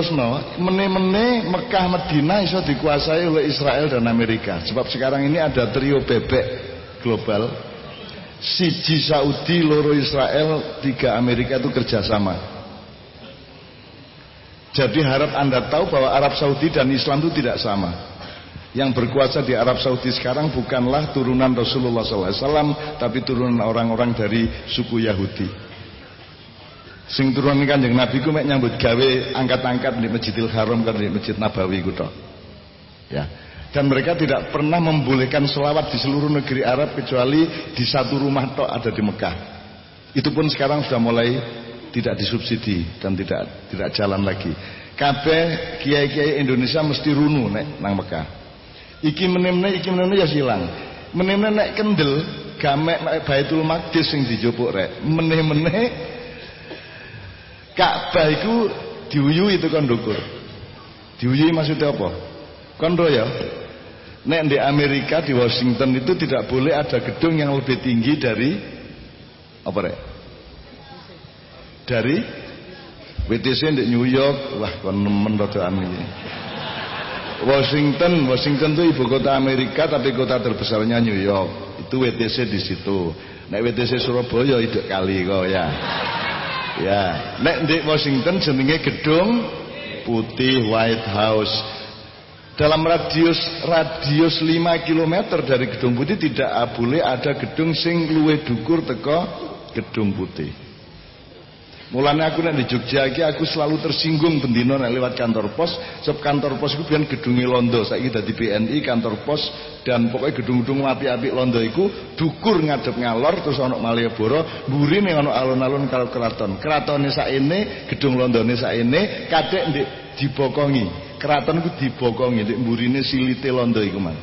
terus no, mene-mene Mekah Medina iso dikuasai oleh Israel dan Amerika. Sebab sekarang ini ada trio bebek global. Siji Saudi, loro Israel, tiga Amerika itu kerjasama. Jadi harap anda tahu bahwa Arab Saudi dan Islam itu tidak sama. Yang berkuasa di Arab Saudi sekarang bukanlah turunan Rasulullah SAW, tapi turunan orang-orang dari suku Yahudi. Sing turun Kanjeng Nabi ku mek nyambut gawe angkat-angkat di Masjidil Haram kan di Masjid Nabawi ku Ya. Dan mereka tidak pernah membolehkan selawat di seluruh negeri Arab kecuali di satu rumah tok ada di Mekah. Itu pun sekarang sudah mulai tidak disubsidi dan tidak tidak jalan lagi. Kabeh kiai-kiai Indonesia mesti runu nek nang Mekah. Iki menemne iki menemne ya silang. Menemne nek kendel gamek Baitul Maqdis sing dijupuk rek. Meneh-meneh Ka'bah itu diuyui itu kan dukur. Diuyui maksudnya apa? Kondo ya. Nek di Amerika di Washington itu tidak boleh ada gedung yang lebih tinggi dari apa rek? Dari WTC di New York, wah kon nemen ini. Washington, Washington itu ibu kota Amerika tapi kota terbesarnya New York. Itu WTC di situ. Nek WTC Surabaya itu kali kok ya. Ya, nek di Washington jenenge gedung putih White House. Dalam radius radius 5 km dari gedung putih tidak boleh ada gedung sing luwe dukur teko gedung putih. Mulanya aku nek di Jogja iki aku selalu tersinggung bendino nek lewat kantor pos, sebab kantor pos iku biyen gedunge londo, saiki dadi BNI kantor pos dan pokoknya gedung-gedung api-api londo iku dukur ngadep ngalor terus ana Malioboro, mburine ana alun-alun karo keraton. Keratone saene, gedung londone saene kadek ndek dibokongi. Keraton iku dibokongi ndek mburine silite londo iku man.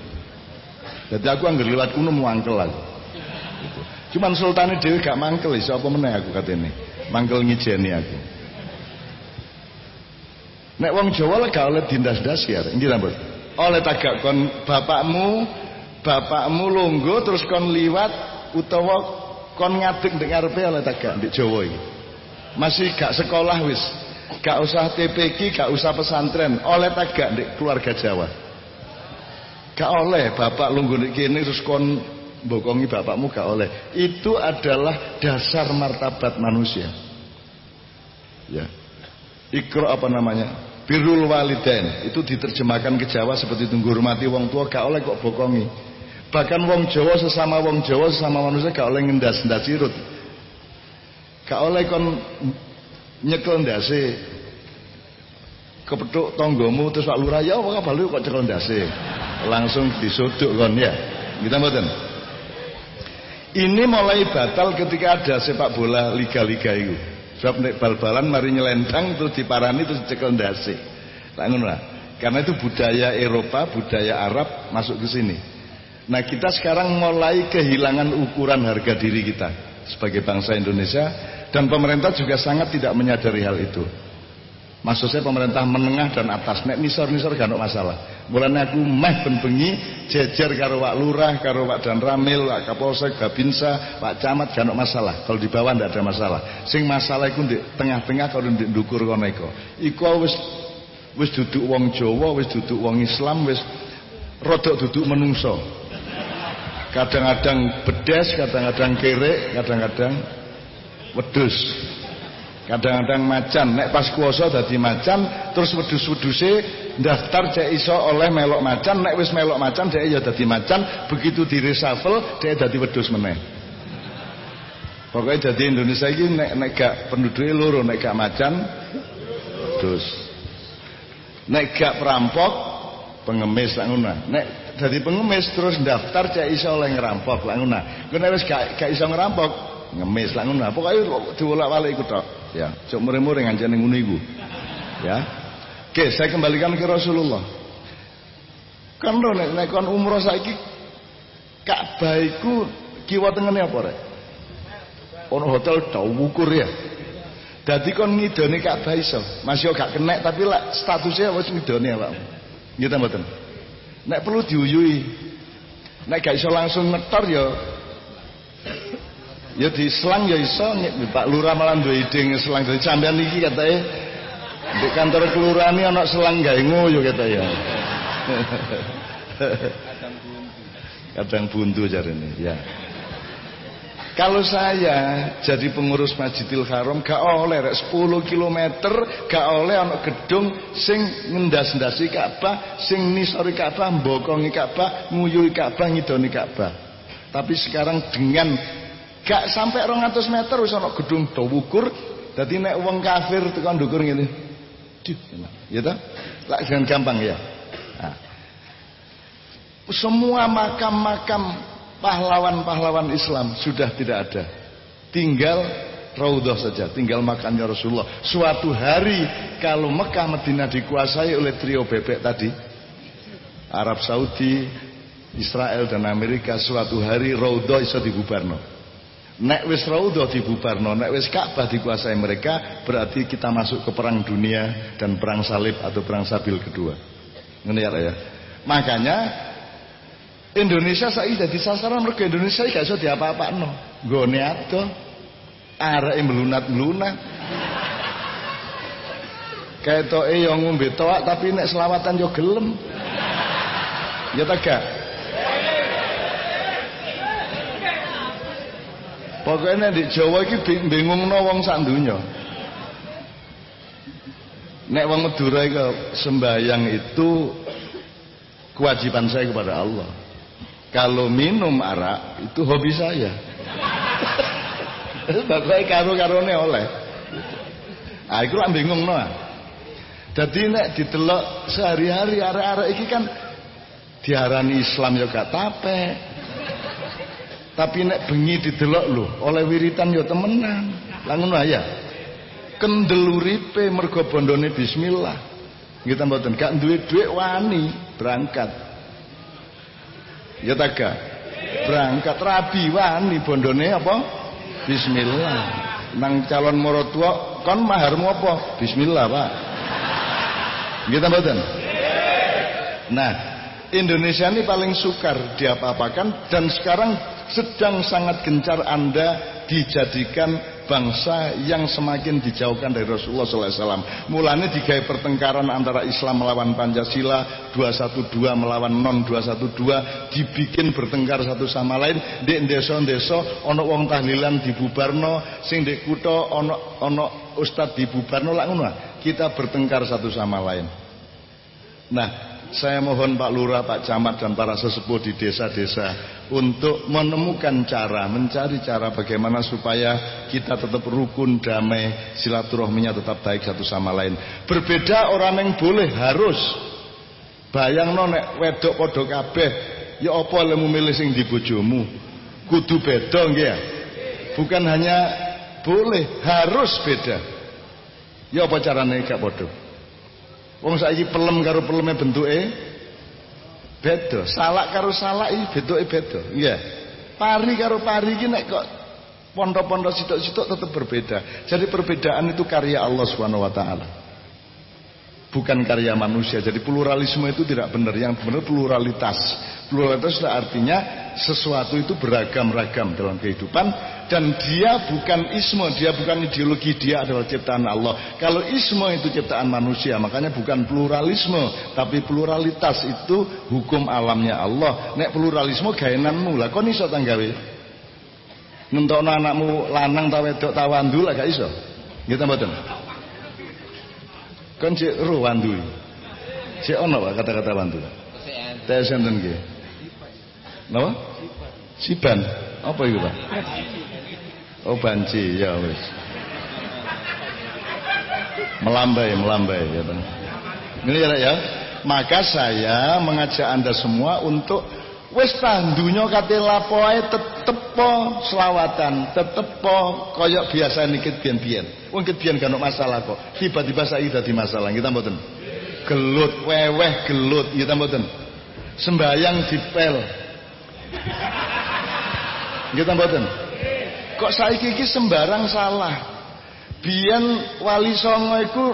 Jadi aku anggar lewat kuno muangkel. Gitu. Cuman sultane dhewe gak mangkel iso apa meneh aku katene mangkel ngijeni aku. Nek wong Jawa lah gak oleh dindas-das ya ini rambut? Oleh tagak kon bapakmu bapakmu longgo terus kon liwat utawa kon ngadeg ndek ngarepe oleh tagak di Jawa masih gak sekolah wis. Gak usah TPK gak usah pesantren. Oleh tagak di keluarga Jawa. Gak oleh bapak di kini terus kon bokongi bapakmu gak oleh. Itu adalah dasar martabat manusia. Ya. Ikro apa namanya? Birrul walidain itu diterjemahkan ke Jawa seperti itu ngurmati wong tua gak oleh kok bokongi. Bahkan wong Jawa sesama wong Jawa sesama manusia gak oleh ngendas-ndas sirut. Gak oleh kon nyekel ndase kepethuk tonggomu terus Pak Lurah ya apa kabar kok cekel ndase. Langsung disuduk kon ya. Kita mboten. Ini mulai batal ketika ada sepak bola liga-liga itu. Sebab nek bal-balan mari nyelentang terus diparani terus cekel ndase. lah. Karena itu budaya Eropa, budaya Arab masuk ke sini. Nah, kita sekarang mulai kehilangan ukuran harga diri kita sebagai bangsa Indonesia dan pemerintah juga sangat tidak menyadari hal itu. Maksud saya pemerintah menengah dan atas. Nek nisor-nisor gak masalah. Mulanya aku meh bengi jejer karo Pak Lurah, karo Pak Dan Ramil, Pak Kapolsek, Babinsa, Pak Camat gak masalah. Kalau di bawah ndak ada masalah. Sing masalah iku di tengah-tengah kalau di dukur kono iku. Iku wis wis duduk wong Jawa, wis duduk wong Islam, wis rodok duduk menungso. Kadang-kadang bedes, kadang-kadang kere, kadang-kadang wedus kadang-kadang macan. Nek pas kuasa dadi macan terus wedus-weduse daftar cek iso oleh melok macan. Nek wis melok macan cek ya dadi macan. Begitu di reshuffle cek dadi wedus meneh. Pokoknya jadi Indonesia ini nek nek gak penduduknya loro nek gak macan wedus nek gak perampok pengemis lah ngono. Nek jadi pengemis terus daftar cek iso oleh ngerampok lah ngono. Nek wis gak, gak iso ngerampok ngemis lah ngono. Pokoke diwolak-walik iku tok. Ya, cuk mure-mure ngancane ngono iku. Ya. Oke, saya kembalikan ke Rasulullah. Kan lho nek nek kon umroh saiki Ka'bah iku kiwa tengene apa rek? Ono hotel tau ukur ya. Dadi kon ngidone Ka'bah iso. Masih gak kenek tapi lah statusnya wis ngidone Pak. Nggih ta mboten? Nek perlu diuyui. Nek gak iso langsung ngetor ya Ya di selang ya iso Pak Lurah malah duwe ide selang dari sampean iki katanya Di kantor kelurahan ini anak selang gawe ngoyo kata ya. Kadang buntu ini, ya. Kalau saya jadi pengurus Masjidil Haram gak oleh rek 10 km gak oleh ana gedung sing ngendas-ndasi Ka'bah, sing nisori Ka'bah, mbokongi Ka'bah, nguyuhi Ka'bah, ngidoni Ka'bah. Tapi sekarang dengan gak sampai 200 meter wis ana gedung dawukur dadi nek wong kafir tekan ndukur ngene. Duh, ya ta? Lah dengan gampang ya. Nah. Semua makam-makam pahlawan-pahlawan Islam sudah tidak ada. Tinggal Raudhah saja, tinggal makannya Rasulullah. Suatu hari kalau Mekah Medina dikuasai oleh trio bebek tadi, Arab Saudi, Israel dan Amerika, suatu hari Raudhah bisa dibubarno. Nek wis Raudhah dibubarno, nek wis Ka'bah dikuasai mereka, berarti kita masuk ke perang dunia dan perang salib atau perang sabil kedua. Ini ya, ya. Makanya Indonesia saya jadi sasaran mereka Indonesia gak iso diapa-apakno. Gone ado. Areke melunat-melunat. Ketoke yang ngombe toak tapi nek selawatan yo gelem. Ya ta Pokoknya di Jawa iki bingungno wong sak donya. Nek wong Madura iku sembayang itu kewajiban saya kepada Allah. Kalau minum arak itu hobi saya. Bapak karo-karone oleh. Ah iku lah bingung no. Dadi nek ditelok sehari-hari arek-arek iki kan diarani Islam ya gak tape. Tapi nek bengi didelok lho, oleh wiritan ya temenan. Lah ngono ya. Kendel uripe mergo bondone bismillah. Kita mboten gak duwe dhuwit wani berangkat. Ya taga. Berangkat rabi wani bondone apa? Bismillah. Nang calon morotua kon maharmu apa? Bismillah, Pak. Kita mboten? Nah, Indonesia ini paling sukar diapa-apakan dan sekarang sedang sangat gencar Anda dijadikan bangsa yang semakin dijauhkan dari Rasulullah SAW. Mulanya digawe pertengkaran antara Islam melawan Pancasila, 212 melawan non 212, dibikin bertengkar satu sama lain. Di desa-desa ono wong tahlilan dibubarno, sing di kutha ono ono ustad dibubarno lah. Kita bertengkar satu sama lain. Nah, saya mohon Pak Lurah, Pak Camat dan para sesepuh di desa-desa untuk menemukan cara, mencari cara bagaimana supaya kita tetap rukun, damai, silaturahminya tetap baik satu sama lain. Berbeda orang yang boleh harus. Bayang nonek wedok podo kabeh ya apa lemu milih sing di bojomu? Kudu beda ya? Bukan hanya boleh harus beda. Ya apa caranya gak podo Wong saiki pelem karo peleme bentuke beda. Salak karo salak iki bentuke beda. Iya. Pari karo pari iki nek kok pondok-pondok sitok-sitok tetap berbeda. Jadi perbedaan itu karya Allah Subhanahu wa taala bukan karya manusia. Jadi pluralisme itu tidak benar. Yang benar pluralitas. Pluralitas itu artinya sesuatu itu beragam-ragam dalam kehidupan dan dia bukan isme, dia bukan ideologi, dia adalah ciptaan Allah. Kalau isme itu ciptaan manusia, makanya bukan pluralisme, tapi pluralitas itu hukum alamnya Allah. Nek pluralisme gaenanmu lah, kok iso tanggawe? Nentokno anakmu lanang ta wedok ta wandu lah gak iso. Gitu mboten? Kan cek roh wandu. Cek ono Pak kata-kata wandu. Tes enten nggih. Napa? Siban. Apa itu Pak? Oh banci ya wis. Melambai, melambai ya Bang. Ini ya, ya. Maka saya mengajak Anda semua untuk wis tandunya kate lapoe tetep po selawatan, tetep po koyok biasa nikit biyen-biyen. Wong kit biyen masalah kok. Tiba-tiba saiki dadi masalah, kita mboten. Gelut, weweh gelut, kita mboten. Sembayang dipel. Kita mboten. Kok saiki iki sembarang salah. Biyen wali songo iku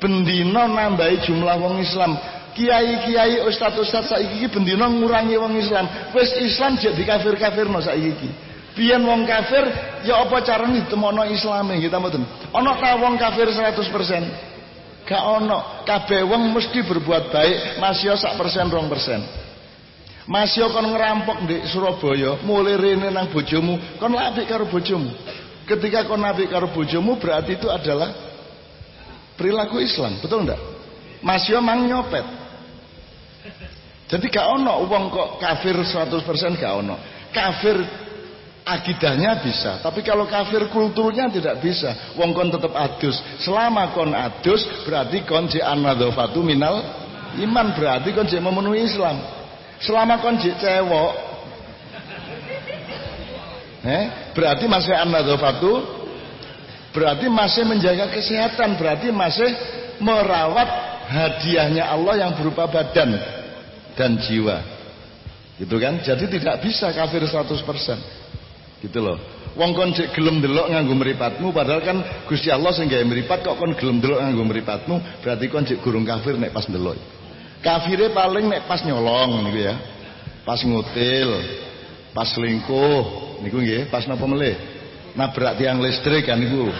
bendina nambahi jumlah wong Islam kiai-kiai ustaz-ustaz saiki iki bendina ngurangi wong Islam. Wis Islam jadi kafir-kafirno saiki iki. Biyen wong kafir ya apa carane ditemono Islame kita mboten. Ana ta wong kafir 100%? Gak ono. Kabeh wong mesti berbuat baik, masih sak persen rong persen. Masih kon ngerampok di Surabaya, mulai rene nang bojomu, kon lapik karo bojomu. Ketika kon lapik karo bojomu berarti itu adalah perilaku Islam, betul ndak? Masih mang nyopet. Jadi gak ono uang kok kafir 100% gak ono. Kafir akidahnya bisa tapi kalau kafir kulturnya tidak bisa wong kon tetap adus selama kon adus berarti kon anadzafatu minal iman berarti kon memenuhi Islam selama kon je cewok eh berarti masih anadzafatu berarti masih menjaga kesehatan berarti masih merawat hadiahnya Allah yang berupa badan dan jiwa. Gitu kan? Jadi tidak bisa kafir 100% Gitu loh. Wong kon cek gelem delok nganggo mripatmu padahal kan Gusti Allah sing gawe mripat kok kon gelem delok nganggo mripatmu berarti kon cek gurung kafir nek pas delok. Kafire paling nek pas nyolong niku ya. Pas ngutil, pas selingkuh niku nggih, pas napa melih? Nabrak tiang listrik kan niku.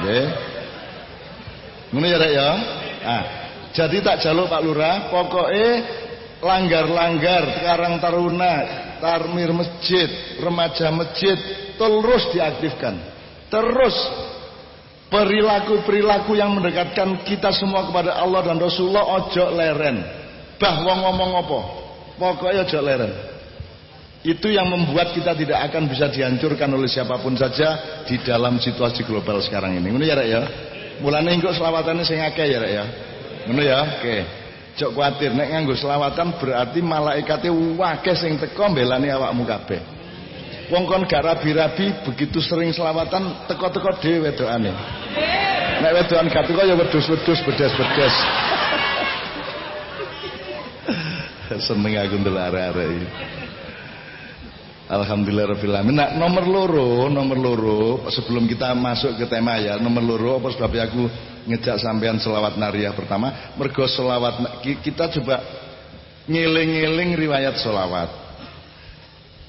Nggih. Ngono ya, Rek ya. Ah, jadi tak jaluk Pak Lurah, pokoknya langgar-langgar Karang Taruna tarmir masjid, remaja masjid terus diaktifkan. Terus perilaku-perilaku yang mendekatkan kita semua kepada Allah dan Rasulullah ojo leren. Bahwa ngomong apa? Pokoknya ojo leren. Itu yang membuat kita tidak akan bisa dihancurkan oleh siapa pun saja di dalam situasi global sekarang ini. Ngono ya, Rek ya. Mulane engko selawatannya sing akeh ya, Rek ya. Ya. Oke. Jok kuatir nek nganggo selawatan berarti malaikate wakeh sing teko mbelani awakmu kabeh. Wong kon gak rabi-rabi begitu sering selawatan teko-teko dhewe wedokane. Nek wedokan gak teko ya wedhus-wedhus bedes-bedes. Seneng aku ndelok arek-arek iki. Alhamdulillah Rabbil Alamin. Nah, nomor loro, nomor loro sebelum kita masuk ke tema ya, nomor loro apa sebab aku ngejak sampean selawat nariyah pertama mergo selawat kita coba ngiling-ngiling riwayat selawat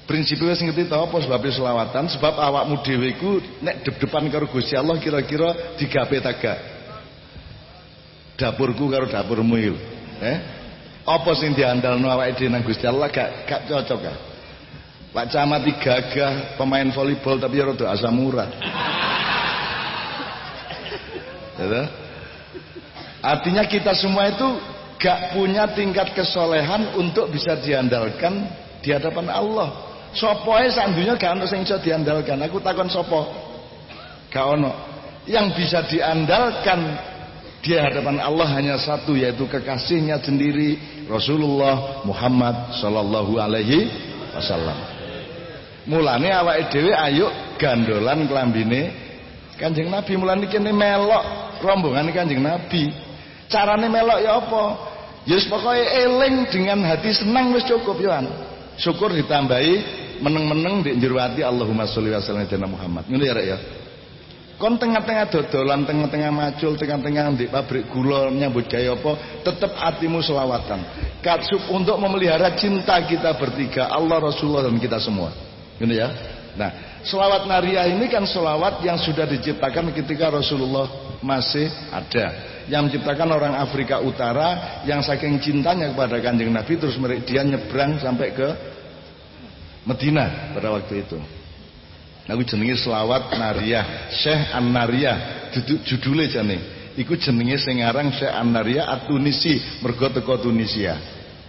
prinsipnya sing ngerti tau apa sebabnya selawatan? Sebab awakmu dhewe nek dep-depan karo Gusti Allah kira-kira digape taga dapurku karo dapurmu iki eh? Apa sing diandalno awake dhewe nang Gusti Allah? Gak gak cocok gak Pak Camat gagah pemain volleyball tapi ya rada asam urat. Gitu? Artinya kita semua itu gak punya tingkat kesolehan untuk bisa diandalkan di hadapan Allah. Sopo ae sandunya gak ono sing bisa diandalkan. Aku takon sopo. Gak ono. Yang bisa diandalkan di hadapan Allah hanya satu yaitu kekasihnya sendiri Rasulullah Muhammad sallallahu alaihi wasallam. Mulane awake dhewe ayo gandolan klambine Kanjeng Nabi mulane kene melok rombongan Kanjeng Nabi. Carane melok ya apa? Ya pokoknya eling dengan hati senang wis cukup ya Syukur ditambahi meneng-meneng di jero Allahumma sholli wa sallim ala Muhammad. Ngono ya rek ya. Kon tengah-tengah dodolan, tengah-tengah macul, tengah-tengah di pabrik gula nyambut gaya apa, tetap hatimu selawatan. Katsub untuk memelihara cinta kita bertiga, Allah, Rasulullah dan kita semua. Gitu ya. Nah, selawat Naria ini kan selawat yang sudah diciptakan ketika Rasulullah masih ada. Yang menciptakan orang Afrika Utara yang saking cintanya kepada kanjeng Nabi terus dia nyebrang sampai ke Medina pada waktu itu. Aku jenenge selawat Naria, Syekh An Naria, judulnya jane. Iku jenenge sing aran Syekh An Naria At-Tunisi, mergo teko Tunisia.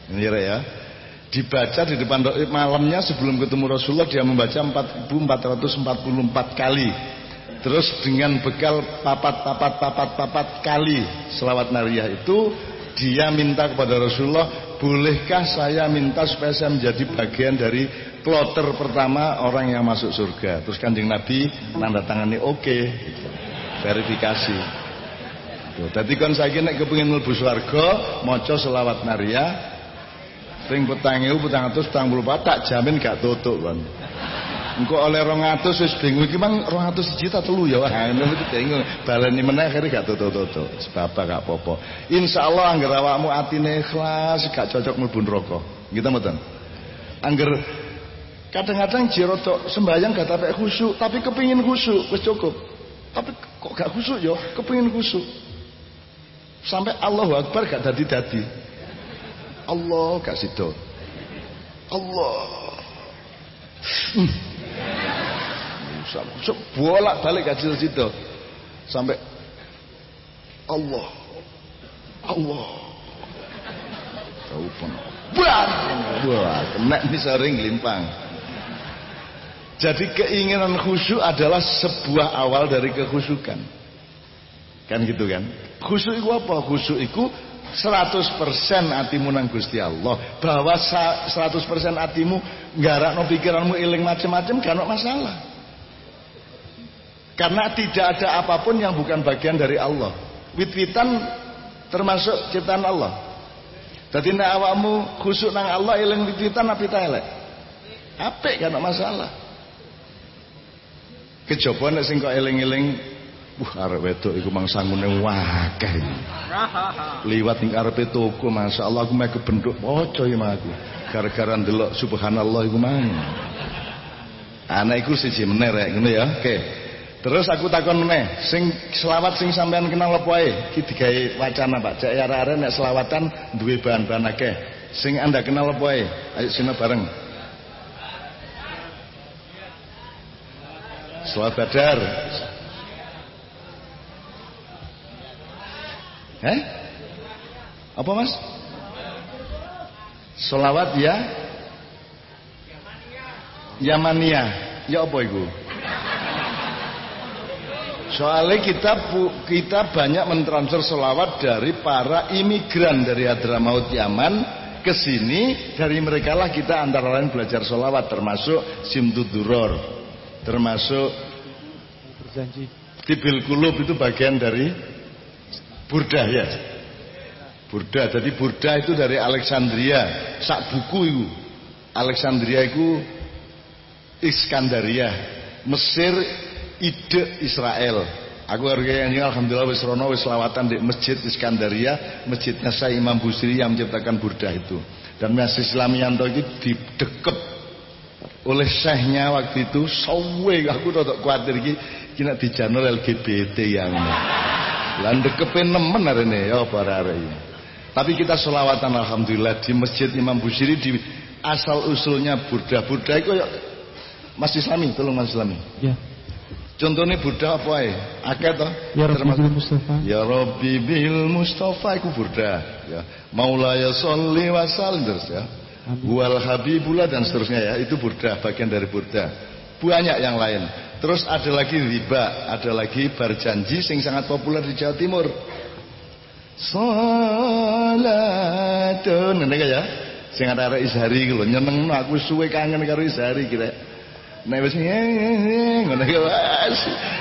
Ini ya dibaca di depan malamnya sebelum ketemu Rasulullah dia membaca 4444 kali terus dengan bekal papat-papat papat-papat kali selawat nariyah itu dia minta kepada Rasulullah bolehkah saya minta supaya saya menjadi bagian dari kloter pertama orang yang masuk surga terus kanjeng Nabi nanda tangani oke verifikasi Tadi kan saya kira kepingin mlebu swarga maca selawat nariyah Ping petang ewu petang atus petang puluh tak jamin gak tutup kan. Engko oleh rong atus wis bingung iki mang rong atus juta telu ya wah iki bingung. Baleni meneh akhire gak tutup-tutup. Sebab gak apa-apa. Insyaallah angger awakmu atine ikhlas gak cocok mlebu neraka. Gitu mboten. Angger kadang-kadang jiroto sembahyang gak tapi khusyuk tapi kepingin khusyuk wis cukup. Tapi kok gak khusuk yo kepengin khusuk sampai Allahu Akbar gak dadi-dadi. Allah gak sido Allah. Hmm. bolak balik gak sido sampai Allah. Allah. Tahu pun. Wah kena ini sering limpang jadi keinginan khusyuk adalah sebuah awal dari kekhusyukan. Kan gitu kan? Khusyuk itu apa? Khusyuk itu 100% hatimu nang Gusti Allah. Bahwa 100% hatimu no pikiranmu iling macam-macam gak masalah. Karena tidak ada apa pun yang bukan bagian dari Allah. Wit-witan termasuk ciptaan Allah. Jadi nek awakmu khusyuk nang Allah iling wit-witan apa elek? Apik gak masalah. Kejaba nek sing kok eling-eling Wah arep wedok iku mangsangune wakeh. Liwat ning arepe toko masyaallah aku mek kebentuk poco ya aku. Gara-gara ndelok subhanallah iku mang. Anak iku siji meneh rek ya. Oke. Terus aku takon meneh, sing selawat sing sampean kenal apa ae? Iki digawe wacana Pak. Cek arek-arek nek selawatan duwe bahan-bahan akeh. Sing Anda kenal apa ae? Ayo sini bareng. Salat badar. Eh? Apa mas? Solawat ya? Yamania. Ya apa itu? Soalnya kita kita banyak mentransfer solawat dari para imigran dari Hadramaut Yaman ke sini dari mereka lah kita antara lain belajar solawat termasuk Simtuduror termasuk berjanji tibil kulub itu bagian dari burda ya? Burda jadi burda itu dari Alexandria. Sak buku itu. Alexandria itu Iskandaria Mesir ide Israel. Aku harga yang alhamdulillah wis rono wis lawatan di masjid Iskandaria masjidnya saya Imam Busiri yang menciptakan burda itu. Dan masjid Islamianto itu di deket oleh syekhnya waktu itu. Sawe aku tak kuatir iki kena dijanur LGBT yang ini lan dekepe nemen arene ya para ini tapi kita selawatan alhamdulillah di masjid Imam Busiri di asal usulnya Burda itu ya Mas Islami tolong Mas Islami ya Contohnya Burda apa ya? Akeh toh? Ya Rabbi bil Mustafa. Ya Rabbi bil Mustafa iku Burda. Ya. Maulaya sholli wa sallim ya wal habibullah dan seterusnya ya itu burda bagian dari burda banyak yang lain terus ada lagi riba ada lagi berjanji sing sangat populer di Jawa Timur. Salatun ini ya? Sing ada arek izhari lho nyeneng aku suwe kangen karo izhari kira nek wis ngono iki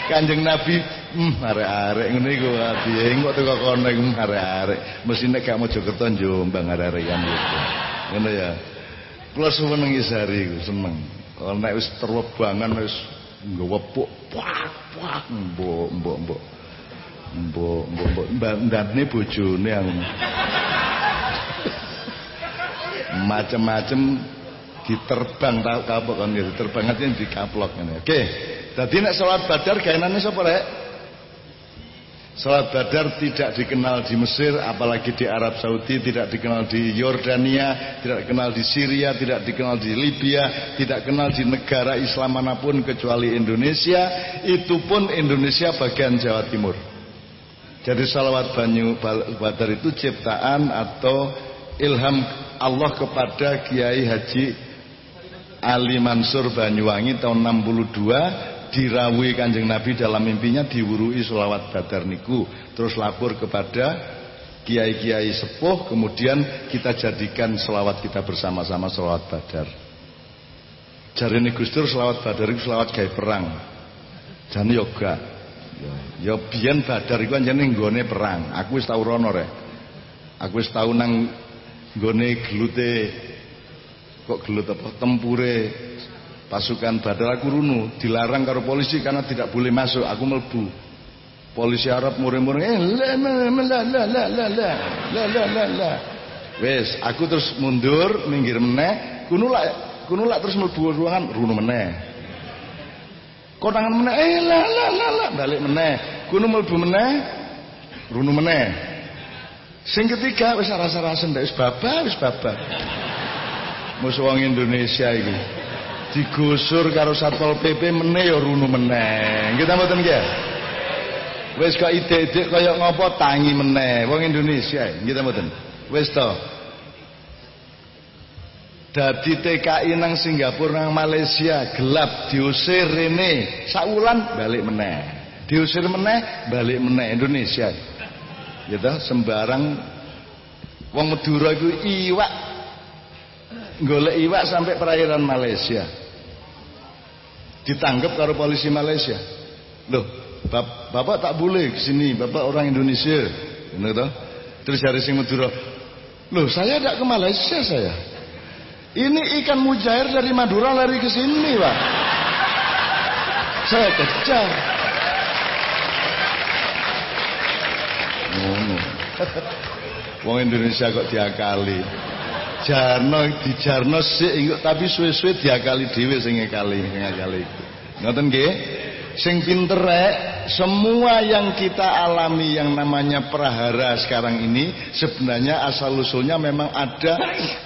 Kanjeng Nabi hmm arek-arek ngene iku piye kok teko kono iku arek-arek. Mesti nek gak Mojokerto Jombang arek-arek kan gitu ngono ya. Kula seneng isari iku seneng. Kalau nek wis terwebangan wis nggawa puk pak pak mbok mbok. Mbok mbok mbok. Mbok ndane bojone aku macem-macem diterbang tau kapok kan gitu terbang aja dikaplok ngene. Oke dadi nek salat badar gaenane sapa rek Salat Badar tidak dikenal di Mesir, apalagi di Arab Saudi, tidak dikenal di Yordania, tidak dikenal di Syria, tidak dikenal di Libya, tidak dikenal di negara Islam mana pun kecuali Indonesia. Itu pun Indonesia bagian Jawa Timur. Jadi salawat Banyu Badar itu ciptaan atau ilham Allah kepada Kiai Haji Ali Mansur Banyuwangi tahun 62 dirawui kanjeng Nabi dalam mimpinya diwurui selawat badar niku. Terus lapor kepada kiai-kiai sepuh kemudian kita jadikan selawat kita bersama-sama selawat badar. Jari Gustur selawat badar itu selawat gaya perang. Jadi yoga ya biyen badar itu anjane nggone perang. Aku wis tau rono aku wis tau nang nggone gelute kok gelut apa tempure pasukan Badar aku runu dilarang karo polisi karena tidak boleh masuk aku melbu polisi Arab mureng-mureng eh la la la la la la la la la la wes aku terus mundur minggir meneh kunulak kunulak terus melbu ruangan runu meneh konangan meneh eh la la la la balik meneh Kuno mlebu meneh, runu meneh. Sing ketiga wis rasa-rasa ndak wis baba, wis baba. Musuh wong Indonesia iki. Digusur karo Satpol PP meneh ya runu meneh. Kita mboten nggih. Wis kok ide-ide kaya ngopo tangi meneh wong Indonesia. Kita mboten. Wis to. Dadi TKI nang Singapura nang Malaysia gelap diusir rene saulan balik meneh. Diusir meneh balik meneh Indonesia. Gitu sembarang wong Madura iku iwak golek iwak sampai perairan Malaysia. Ditangkap karo polisi Malaysia. Loh, bap Bapak tak boleh ke sini, Bapak orang Indonesia. Gitu. Terus hari sing Madura, "Loh, saya tidak ke Malaysia saya." Ini ikan mujair dari Madura lari ke sini, Pak. Saya kejar. Wong Indonesia kok diakali. Jarno di Jarno sik tapi suwe-suwe diakali dhewe sing ngakali, sing ngakali. Ngoten nggih? Sing pinter semua yang kita alami yang namanya prahara sekarang ini sebenarnya asal usulnya memang ada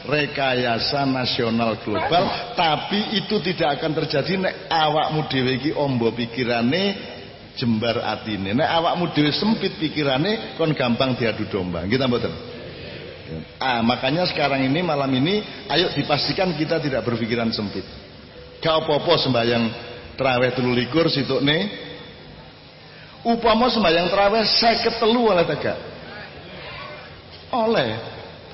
rekayasa nasional global, tapi itu tidak akan terjadi nek awakmu dhewe iki ombo pikirane jembar atine. Nek awakmu dhewe sempit pikirane kon gampang diadu domba. Kita mboten. Ah, makanya sekarang ini malam ini ayo dipastikan kita tidak berpikiran sempit. Gak apa-apa sembahyang Terawih telu likur nih. Upama sembahyang terawih saya ketelu oleh tegak. Oleh.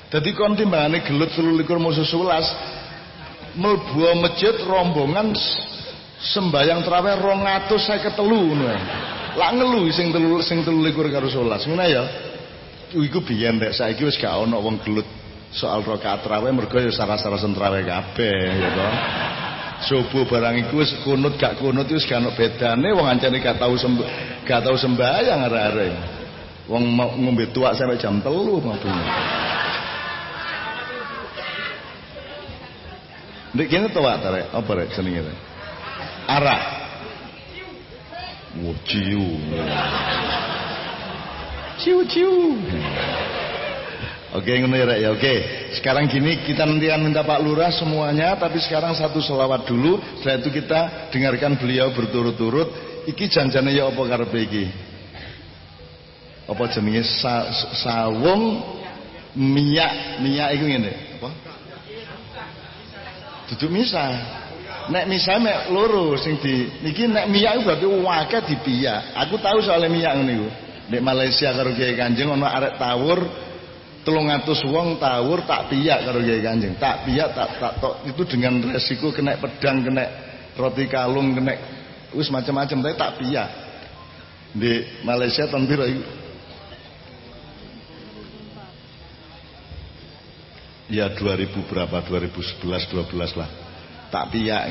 Jadi kon timbangane gelut telu likur musuh sulas. Mlebu masjid rombongan sembahyang terawih saya ketelu nih. Lah ngelu sing telu sing telu likur karo 11. Ngene ya. Iku biyen rek saiki wis gak ana wong gelut soal rakaat terawih mergo ya saras-sarasen terawih kabeh ya toh. Subuh barang iku wis kunut gak kunut wis gak ono bedane wong ancane gak tau semb gak tau sembahyang arek-arek. Wong mau ngombe tuak sampai jam 3 mabune. Ndek kene tuak ta rek, apa rek jenenge rek? Arak. Wo ciu. Ciu. Oke ngono ya ya oke. Sekarang gini kita nanti akan minta Pak Lurah semuanya tapi sekarang satu selawat dulu setelah itu kita dengarkan beliau berturut-turut iki janjane ya apa karepe iki? Apa jenenge sa, sawung minyak minyak iku ngene apa? Duduk misa. Nek misa mek loro sing di niki nek minyak iku berarti wakeh dipiyak. Aku tahu soal minyak ngene iku. Nek Malaysia karo Kiai Kanjeng ana arek tawur telung atus wong tawur tak piyak karo Kiai Kanjeng. Tak piyak tak tak tok. Itu dengan resiko kena pedang kena roti kalung kena wis macam-macam tapi tak piyak. Di Malaysia tahun piro ya 2000 berapa? 2011 12 lah. Tak piyak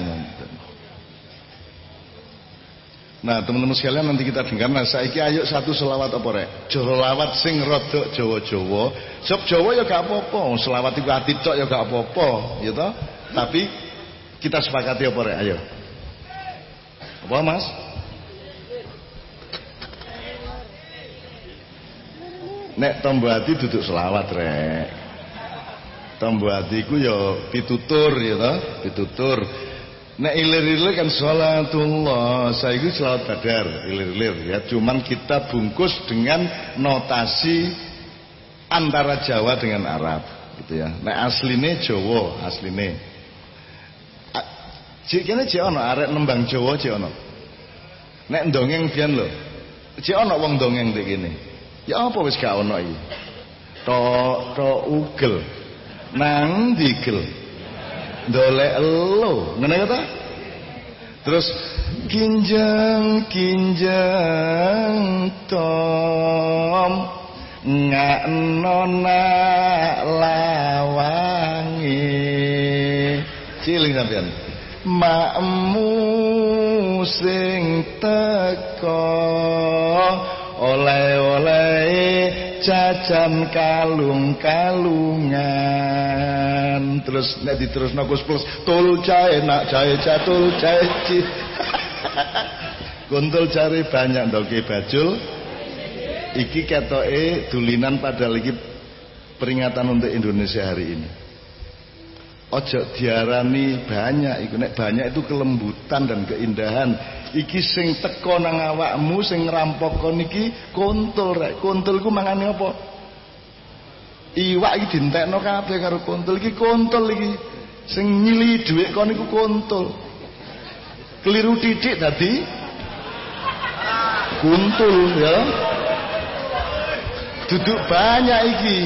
Nah teman-teman sekalian nanti kita dengar. Nah saiki ayo satu selawat apa rek? Selawat sing rodok Jawa-Jawa. Sob Jawa ya gak apa-apa. Selawat itu hati tok ya gak apa-apa gitu Tapi kita sepakati apa rek? Ayo. Apa mas? Nek tombo hati duduk selawat rek. Tombo hati ku ya pitutur gitu Pitutur Nek ilir-ilir kan sholatullah Saya itu sholawat badar Ilir-ilir ya. Cuman kita bungkus dengan notasi Antara Jawa dengan Arab gitu ya. Nek asline Jawa Asline. Cik kene cik arek nembang Jawa cik ono. Nek dongeng biyen lho. Cik ono wong dongeng dek gini Ya apa wis gak ono iki? To to ugel. Nang digel dolek lo. Ngene kata terus kinjang kinjang tom ngak nona lawangi. Ciling sampean. Makmu sing teko oleh-oleh jajan kalung-kalungan terus nek diterusno Gus Plus tul jae nak jae jatul jae Kuntul cari banyak ndoke bajul. Iki ketoke dulinan pada lagi peringatan untuk Indonesia hari ini. Ojo diarani banyak iku nek banyak itu kelembutan dan keindahan. Iki sing teko nang awakmu sing ngerampokon iki kuntul rek. Kuntul ku mangane apa? Iwak iki dintekno kabeh karo kuntul iki kuntul iki. Sing nyili dhuwit kon iku. Keliru titik tadi kuntul ya duduk banyak iki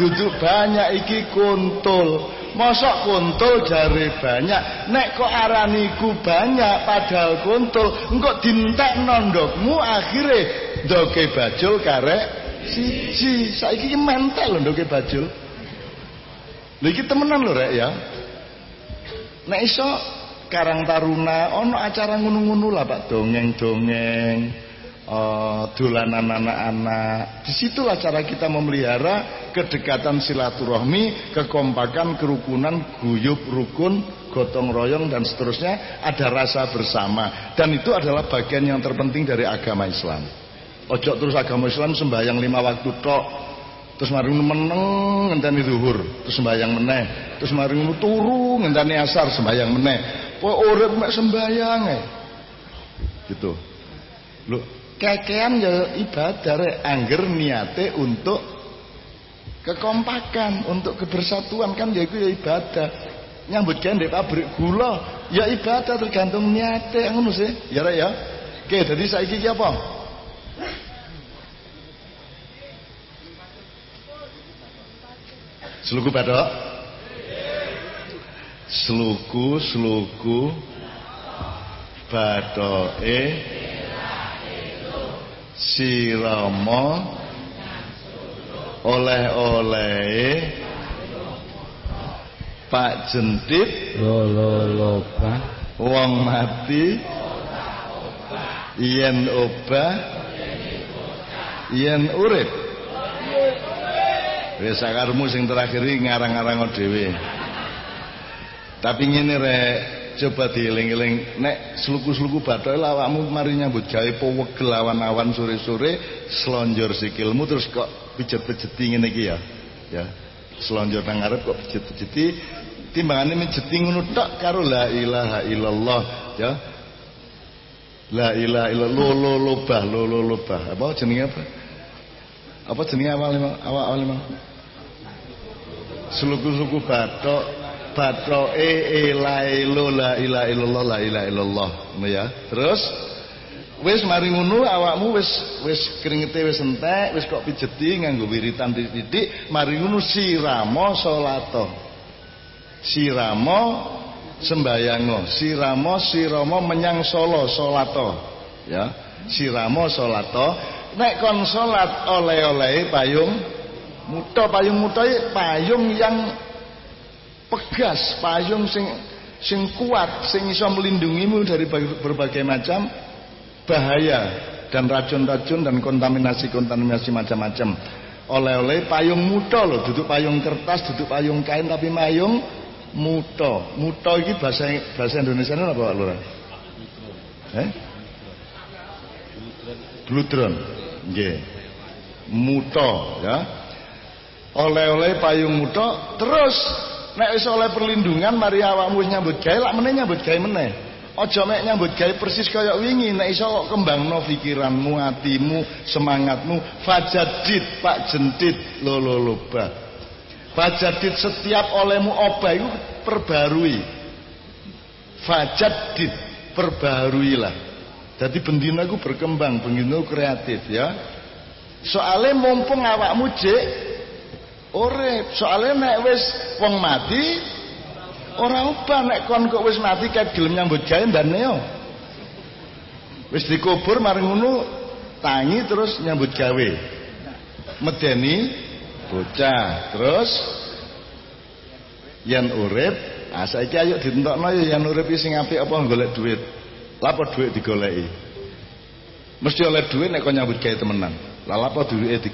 duduk banyak iki kuntul mosok kuntul jari banyak. Nek kok araniku banyak padahal kuntul. Engkau dintek nondokmu akhirnya doke bajul karek siji. Saiki mental lho doke bajul. Lho iki temenan lho rek ya. Nek iso Karang Taruna ono acara ngunu-ngunu lah Pak. Dongeng-dongeng uh, dolanan anak-anak. Di situlah cara kita memelihara kedekatan silaturahmi kekompakan kerukunan guyup rukun gotong royong dan seterusnya. Ada rasa bersama. Dan itu adalah bagian yang terpenting dari agama Islam. Ojo terus agama Islam sembahyang lima waktu tok. Terus mari meneng ngenteni zuhur. Terus sembahyang meneh. Terus mari turu ngenteni asar sembahyang meneh. Kok urip mek sembayang e. Gitu. Lho, kekean ya ibadah rek angger niate untuk kekompakan, untuk kebersatuan kan ya itu ya ibadah. Nyambut gawe pabrik gula, ya ibadah tergantung niate ngono sih. Ya rek ya. Oke, jadi saiki iki apa? Seluku badok sluku sluku badoke sirama oleh-oleh Pak Jentit loloba wong mati yen obah yen urip. Wis sakarmu sing terakhir ngarang-arang dhewe tapi ngene rek, coba dieling-eling nek sluku-sluku bathok awakmu mari nyambut gawe powegel awan-awan sore-sore slonjor sikilmu terus kok pijet-pijeti ngene iki ya. Ya. Slonjor nang ngarep kok pijet-pijeti timbangane mijeti ngono tok karo la ilaha illallah ya. La ilaha illallah lo lo bah lo lo lo bah. Apa jenenge apa? Apa jenenge awal awal awal Sluku-sluku bathok batroke ilailu la ilaha illallah la ilaha illallah. Ya. Terus wis mari ngono awakmu wis wis kringete wis entek wis kok pijeti nganggo wiritan titik mari ngono siramo salato siramo sembayango siramo siramo menyang solo salato ya siramo salato nek kon salat oleh-oleh payung muto payung muto payung yang pegas payung sing sing kuat sing iso melindungimu dari berbagai macam bahaya dan racun-racun dan kontaminasi-kontaminasi macam-macam. Oleh-oleh payung muto loh duduk payung kertas duduk payung kain tapi payung muto. Muto ini bahasa bahasa Indonesia ini apa lurah? Eh? Bludron nggih. Muto ya. Oleh-oleh payung muto terus nek wis oleh perlindungan mari awakmu nyambut gawe. Lak meneh nyambut gawe meneh. Aja mek nyambut gawe persis kaya wingi nek iso kok kembangno pikiranmu atimu semangatmu. Fajadid pak jentit lolo loba fajadid setiap olehmu obah itu perbarui. Fajadid perbaharuilah jadi bendina ku berkembang bendina kreatif ya. Soalnya mumpung awakmu jek Urip, soalnya nek wis wong mati ora ubah nek kon kok wis mati kayak gelem nyambut gawe ndane yo. Wis dikubur mari ngono tangi terus nyambut gawe. Medeni bocah, terus yen urip, ah saiki ayo ditentokno ya yen urip sing apik apa golek duit. Lapo duit digoleki? Mesti oleh duit nek kon nyambut gawe temenan. Lah lapo duwike?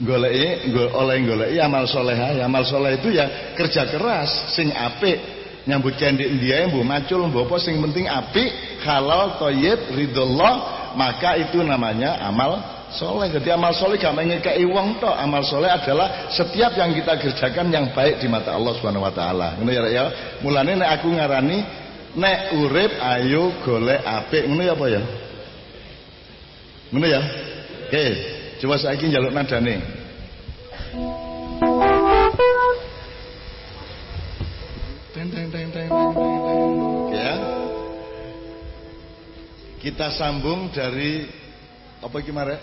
Goleki oleh goleki amal soleh amal soleh itu ya kerja keras sing apik nyambut cendek dia mbuh macul mbuh apa sing penting api halal thayyib ridhollah maka itu namanya amal soleh. Jadi amal soleh gak mengekei wong tok. Amal soleh adalah setiap yang kita kerjakan yang baik di mata Allah Subhanahu wa taala. Ngono ya ya? Mulane nek aku ngarani nek urip ayo golek apik. Ngono ya apa ya? Ngono ya? Oke coba saiki njaluk nadane. Teng teng teng teng teng Ya. Kita sambung dari apa gimana?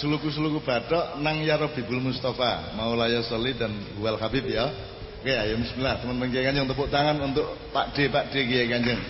Suluku-suluku batok. Nang ya Rabbibul Mustafa Maulaya Soli dan Bual Habib ya. Oke ayo bismillah. Teman-teman Kiai Kanjeng tepuk tangan untuk Pak D Pak D Kiai Kanjeng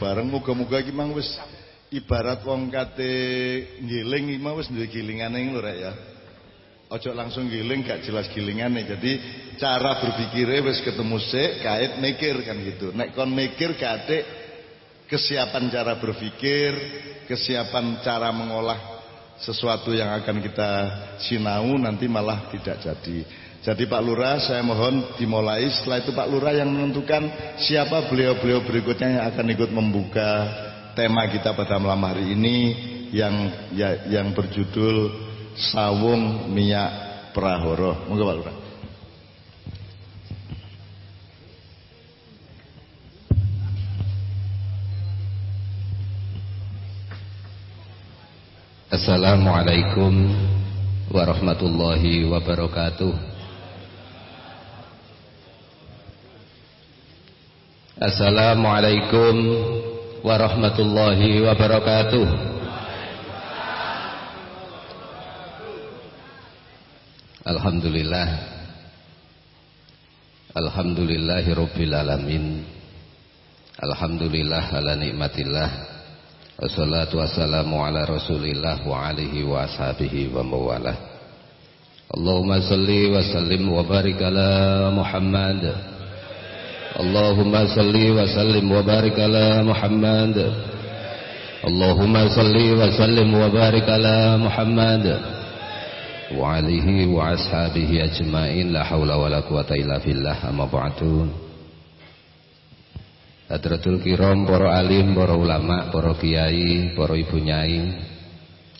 bareng. Muga-muga iki mang wis ibarat wong kate ngiling iki wis duwe gilingane lho rek ya. Ojo langsung giling gak jelas gilingane. Jadi cara berpikirnya wis ketemu sik kait mikir kan gitu. Nek kon mikir ada kesiapan cara berpikir, kesiapan cara mengolah sesuatu yang akan kita sinau nanti malah tidak jadi. Jadi Pak Lurah saya mohon dimulai setelah itu Pak Lurah yang menentukan siapa beliau-beliau berikutnya yang akan ikut membuka tema kita pada malam hari ini yang ya, yang berjudul Sawung Minyak Prahoro. Monggo Pak Lurah. Assalamualaikum warahmatullahi wabarakatuh. Assalamualaikum warahmatullahi wabarakatuh. Alhamdulillah. Alhamdulillahi rabbil alamin. Alhamdulillah ala nikmatillah. Wassalatu wassalamu ala rasulillah wa alihi wa ashabihi wa mawalah. Allahumma salli wa sallim wa barik ala Muhammad اللهم صل وسلم وبارك على محمد اللهم صل وسلم وبارك على محمد وعليه وأصحابه أجمعين لا حول ولا قوة إلا بالله أما بعد Hadratul Kiram, para alim, para ulama, para kiai, para ibu nyai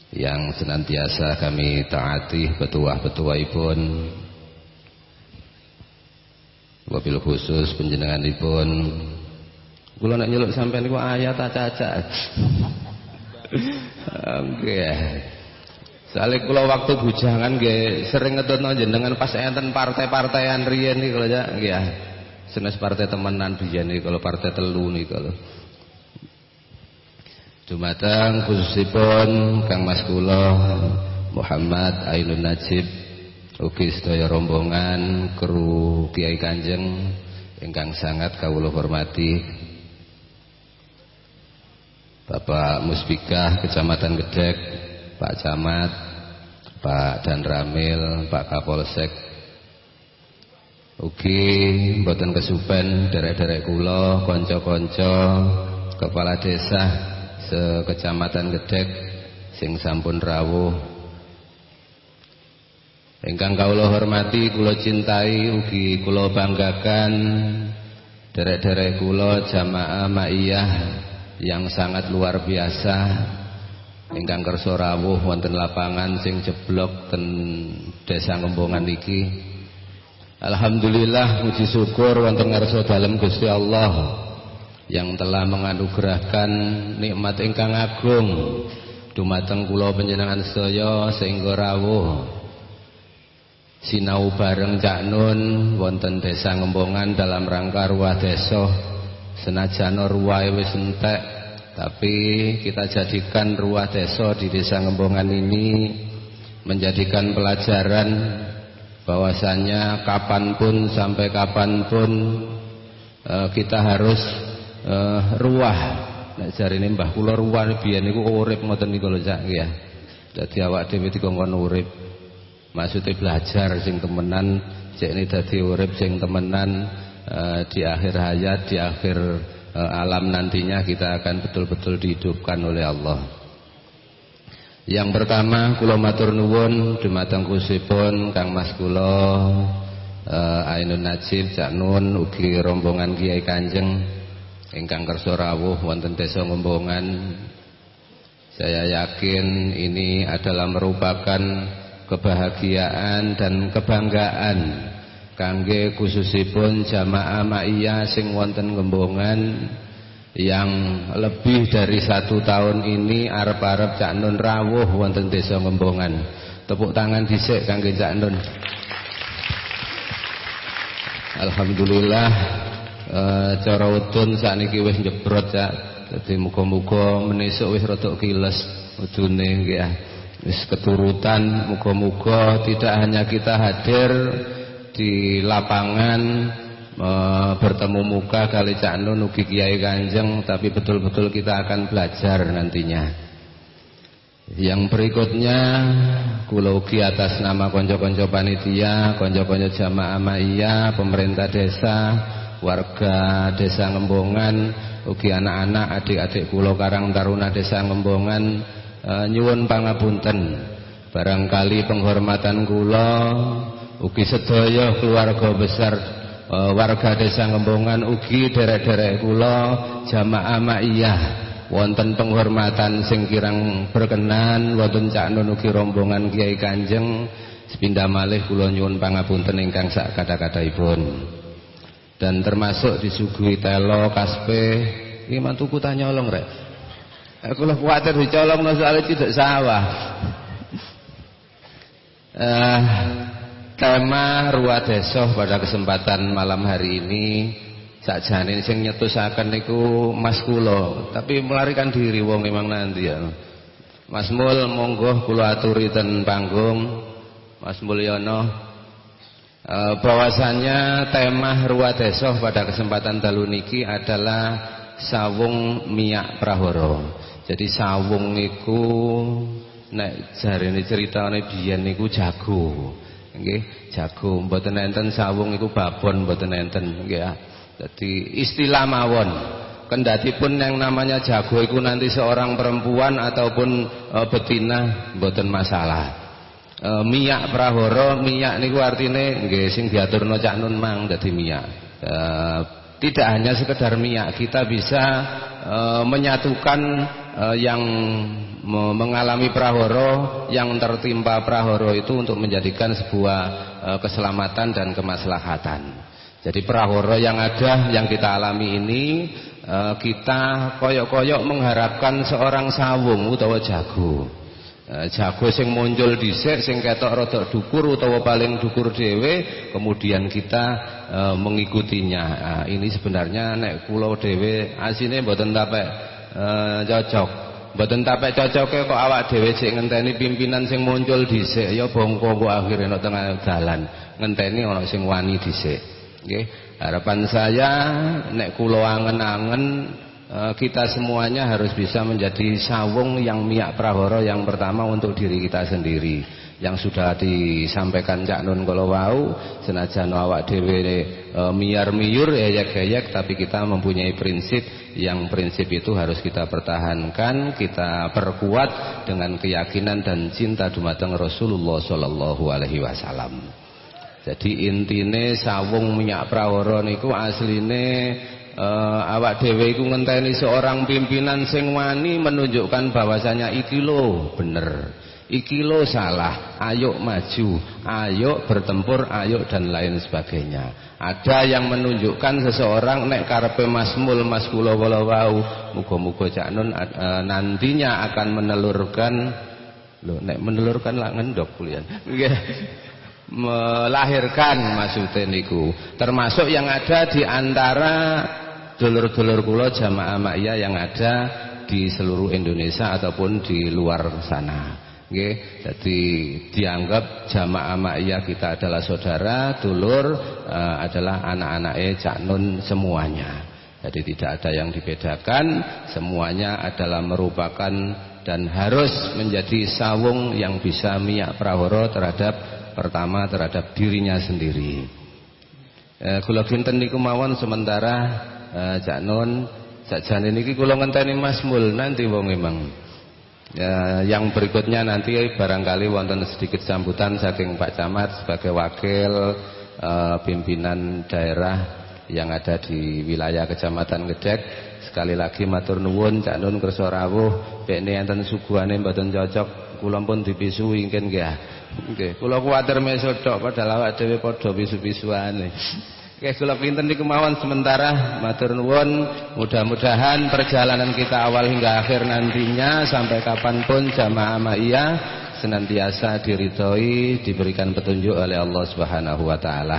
yang senantiasa kami taati petuah-petuahipun Wabil khusus penjenenganipun kula nek nyeluk sampean niku ayat cacat. Nggih. Soale kula waktu bujangan nggih sering ngetutno jenengan pas enten partai-partaian riyen niku lho ya nggih. Senes partai temenan biyen kalau partai telu niku lho. Dumateng khususipun Kang Mas kula Muhammad Ainun Najib Ugi sedaya rombongan kru Kiai Kanjeng ingkang sangat kawula hormati Bapak Musbikah Kecamatan Gedek, Pak Camat, Pak Dan Ramil, Pak Kapolsek. Ugi mboten kesupen derek-derek kula, kanca-kanca kepala desa sekecamatan Gedek sing sampun rawuh Ingkang kawula hormati, kula cintai ugi kula banggakan. Derek-derek kula jamaah maiyah yang sangat luar biasa. Ingkang kersa rawuh wonten lapangan sing jeblok ten Desa Ngembongan iki. Alhamdulillah puji syukur wonten ngarsa dalem Gusti Allah yang telah menganugerahkan nikmat ingkang agung. Dumateng kula panjenengan sedaya sehingga rawuh sinau bareng Cak Nun wonten desa Ngembongan dalam rangka ruah desa. Senajan ruwahe wis entek tapi kita jadikan ruah desa di desa Ngembongan ini menjadikan pelajaran bahwasanya kapan pun sampai kapan pun uh, kita harus uh, ruah. Nek jarine Mbah kula ruah biyen niku urip ngoten niku lho Cak ya. Dadi awak dhewe dikongkon urip maksudnya belajar sing temenan cek ini dadi urip sing temenan uh, di akhir hayat di akhir uh, alam nantinya kita akan betul-betul dihidupkan oleh Allah. Yang pertama kula matur nuwun dumateng kusipun Kang Mas kula uh, Ainun Najib Cak Nun ugi rombongan Kiai Kanjeng ingkang kersa rawuh wonten desa Ngombongan. Saya yakin ini adalah merupakan kebahagiaan dan kebanggaan. Kangge khususipun jamaah ma'iyah sing wonten ngembongan yang lebih dari satu tahun ini arep-arep Cak Nun rawuh wonten desa ngembongan. Tepuk tangan dhisik kangge Cak Nun. Alhamdulillah e, cara udun sakniki wis njebrot Cak. Dadi muga-muga menesuk wis rada kiles udune nggih Wis keturutan muga-muga tidak hanya kita hadir di lapangan bertemu muka kali Cak Nun ugi Kiai Kanjeng tapi betul-betul kita akan belajar nantinya. Yang berikutnya kula ugi atas nama konco-konco panitia, konco-konco jamaah ma'iyah, pemerintah desa, warga desa Ngembongan, ugi anak-anak, adik-adik kula Karang Taruna desa Ngembongan e, nyuwun pangapunten. Barangkali penghormatan kula ugi sedaya keluarga besar e, warga desa Ngembongan ugi derek-derek kula jamaah ma'iyah. Wonten penghormatan sing kirang berkenan wonten Cak Nun ugi rombongan Kiai Kanjeng. Sepindah malih kula nyuwun pangapunten ingkang sak kata-kataipun. Dan termasuk disuguhi telo kaspe iki mantuku tanya nyolong rek aku lah kuatir dicolong soalnya tidak sawah uh, tema ruwa desoh pada kesempatan malam hari ini sakjane sing nyetusaken niku Mas kula, tapi melarikan diri wong memang nanti ya. Mas Mul monggo kula aturi ten panggung. Mas Mulyono e, bahwasannya tema Ruwadesoh pada kesempatan dalu niki adalah sawung miyak prahoro. Jadi sawung niku nek jarene critane biyen niku jago. Nggih, jago mboten enten sawung iku babon mboten enten nggih. Jadi istilah mawon. Kendati pun yang namanya jago itu nanti seorang perempuan ataupun e, betina mboten masalah. E, miyak prahoro, miyak niku artine nggih sing diaturno Cak Nun mang dadi miyak. E, tidak hanya sekedar miyak, kita bisa e, menyatukan e, yang mengalami prahoro, yang tertimpa prahoro itu untuk menjadikan sebuah e, keselamatan dan kemaslahatan. Jadi prahoro yang ada yang kita alami ini eh, kita koyok-koyok mengharapkan seorang sawung utawa jago. Eh, jago sing muncul dhisik sing ketok rada dukur utawa paling dukur dhewe kemudian kita e, mengikutinya. Nah, ini sebenarnya nek kula dhewe asine mboten tapek e, cocok. Mboten tapek cocoke kok awak dhewe sik ngenteni pimpinan sing muncul dhisik ya bongko kok akhire nek tengah dalan ngenteni ana sing wani dhisik. Nggih, harapan saya nek kula angen-angen kita semuanya harus bisa menjadi sawung yang miyak prahara yang pertama untuk diri kita sendiri yang sudah disampaikan Cak Nun kalau wau senajan awak dhewe e, miar miyur eyek-eyek tapi kita mempunyai prinsip yang prinsip itu harus kita pertahankan kita perkuat dengan keyakinan dan cinta dumateng Rasulullah sallallahu alaihi wasallam. Jadi intine sawung minyak prawara niku asline uh, awak dhewe iku ngenteni seorang pimpinan sing wani menunjukkan bahwasanya iki lho bener. Iki lo salah, ayo maju, ayo bertempur, ayo dan lain sebagainya. Ada yang menunjukkan seseorang nek karepe masmul mas kula wala wau, muga-muga Cak Nun uh, nantinya akan menelurkan lho nek menelurkan lak ngendok kuliah. melahirkan maksudnya niku termasuk yang ada di antara dulur-dulur kula jamaah ma'iyah yang ada di seluruh Indonesia ataupun di luar sana nggih jadi dianggap jamaah ma'iyah kita adalah saudara dulur uh, adalah anak-anake Cak Nun semuanya jadi tidak ada yang dibedakan semuanya adalah merupakan dan harus menjadi sawung yang bisa miyak prahoro terhadap pertama terhadap dirinya sendiri. Eh, kula kinten niku mawon sementara eh, Cak Nun sakjane niki kula ngenteni Mas Mul nanti wong memang. Ya, yang berikutnya nanti barangkali wonten sedikit sambutan saking Pak Camat sebagai wakil eh, pimpinan daerah yang ada di wilayah Kecamatan Gedek. Sekali lagi matur nuwun Cak Nun kersa rawuh bekne enten suguhane mboten cocok kula pun dipisui nggih nggih. Nggih, kula kuwatir mesuk tok padahal awak dhewe padha pisu-pisuane. Oke, kula pinten niku mawon sementara matur nuwun. Mudah-mudahan perjalanan kita awal hingga akhir nantinya sampai kapan pun jamaah ma'iyah senantiasa diridhoi, diberikan petunjuk oleh Allah Subhanahu wa taala.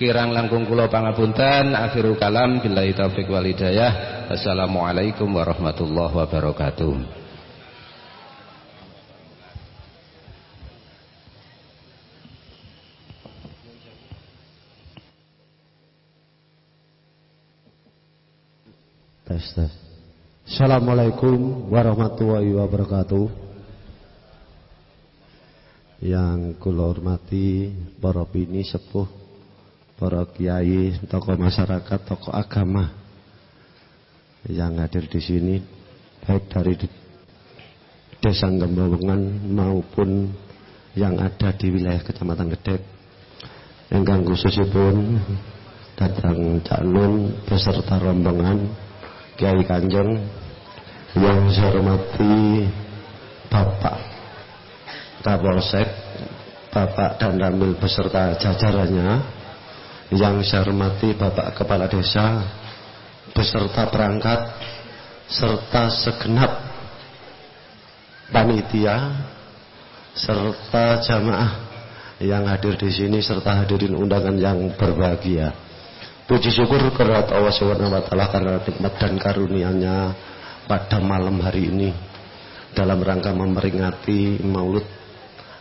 Kirang langkung kula pangapunten, akhirul kalam billahi taufik wal hidayah. Wassalamualaikum warahmatullahi wabarakatuh. Tes tes. Assalamualaikum warahmatullahi wabarakatuh. Yang kula hormati para bini sepuh, para kiai, tokoh masyarakat, tokoh agama yang hadir di sini baik dari Desa Gembawongan maupun yang ada di wilayah Kecamatan Gedek. Engkang khususipun datang Cak Nun beserta rombongan Kiai Kanjeng yang saya hormati Bapak Kapolsek Bapak dan Ramil beserta jajarannya yang saya hormati Bapak Kepala Desa beserta perangkat serta segenap panitia serta jamaah yang hadir di sini serta hadirin undangan yang berbahagia. Puji syukur kepada Allah Subhanahu wa taala karena nikmat dan karunia-Nya pada malam hari ini dalam rangka memperingati Maulud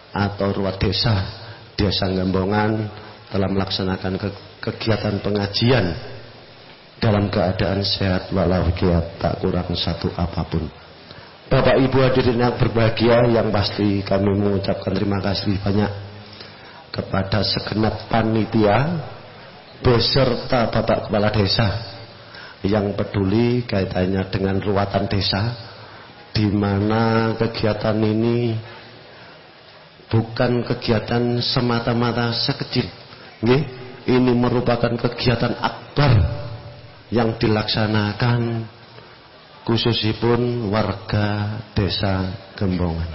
atau ruat desa Desa Gambongan telah melaksanakan ke kegiatan pengajian dalam keadaan sehat walafiat tak kurang satu apa pun. Bapak Ibu hadirin yang berbahagia yang pasti kami mengucapkan terima kasih banyak kepada segenap panitia beserta Bapak Kepala Desa yang peduli kaitannya dengan ruatan desa di mana kegiatan ini bukan kegiatan semata-mata sekecil Nggih, ini merupakan kegiatan akbar yang dilaksanakan khususipun warga desa Gembongan.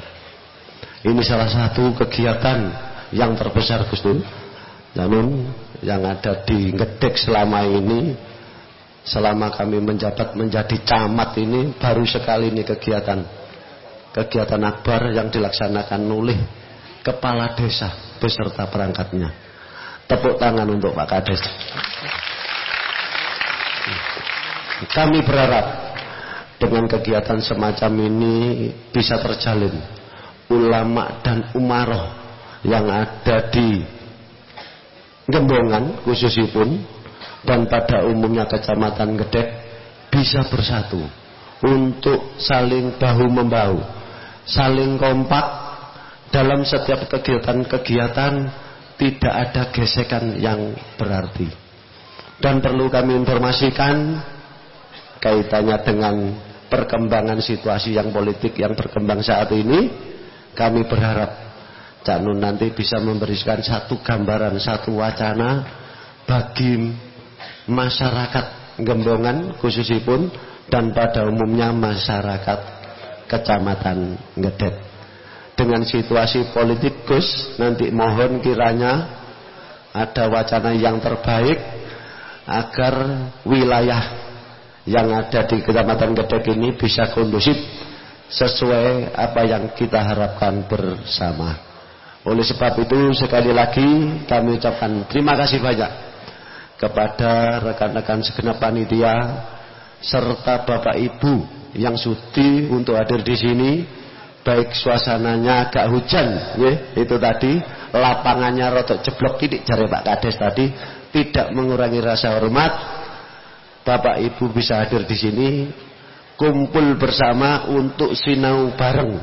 Ini salah satu kegiatan yang terbesar Gus namun yang ada di Ngedek selama ini selama kami menjabat menjadi camat ini baru sekali ini kegiatan kegiatan akbar yang dilaksanakan oleh kepala desa beserta perangkatnya. Tepuk tangan untuk Pak Kades. Kami berharap dengan kegiatan semacam ini bisa terjalin ulama dan umaroh yang ada di Gembongan khususipun dan pada umumnya kecamatan Gedek bisa bersatu untuk saling bahu membahu, saling kompak dalam setiap kegiatan-kegiatan tidak ada gesekan yang berarti. Dan perlu kami informasikan kaitannya dengan perkembangan situasi yang politik yang berkembang saat ini, kami berharap Cak Nun nanti bisa memberikan satu gambaran, satu wacana bagi masyarakat Gembongan khususipun dan pada umumnya masyarakat Kecamatan Ngedet. Dengan situasi politik Gus, nanti mohon kiranya ada wacana yang terbaik agar wilayah yang ada di Kecamatan Gedek ini bisa kondusif sesuai apa yang kita harapkan bersama. Oleh sebab itu sekali lagi kami ucapkan terima kasih banyak kepada rekan-rekan segenap panitia serta Bapak Ibu yang sudi untuk hadir di sini. Baik suasananya agak hujan ya, itu tadi. Lapangannya rotok jeblok titik jari Pak Kades tadi. Tidak mengurangi rasa hormat. Bapak Ibu bisa hadir di sini kumpul bersama untuk sinau bareng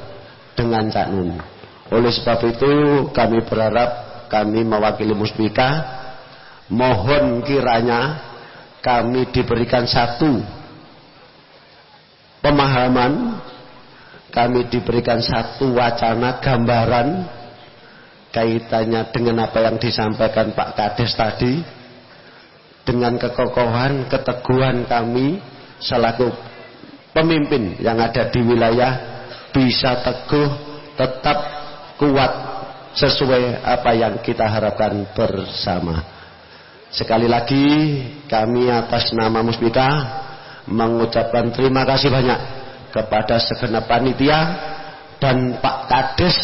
dengan Cak Nun oleh sebab itu kami berharap kami mewakili Musbika mohon kiranya kami diberikan satu pemahaman kami diberikan satu wacana gambaran kaitannya dengan apa yang disampaikan Pak Kades tadi dengan kekokohan, keteguhan kami selaku pemimpin yang ada di wilayah bisa teguh tetap kuat sesuai apa yang kita harapkan bersama. Sekali lagi kami atas nama Musbika mengucapkan terima kasih banyak kepada segenap panitia dan Pak Kades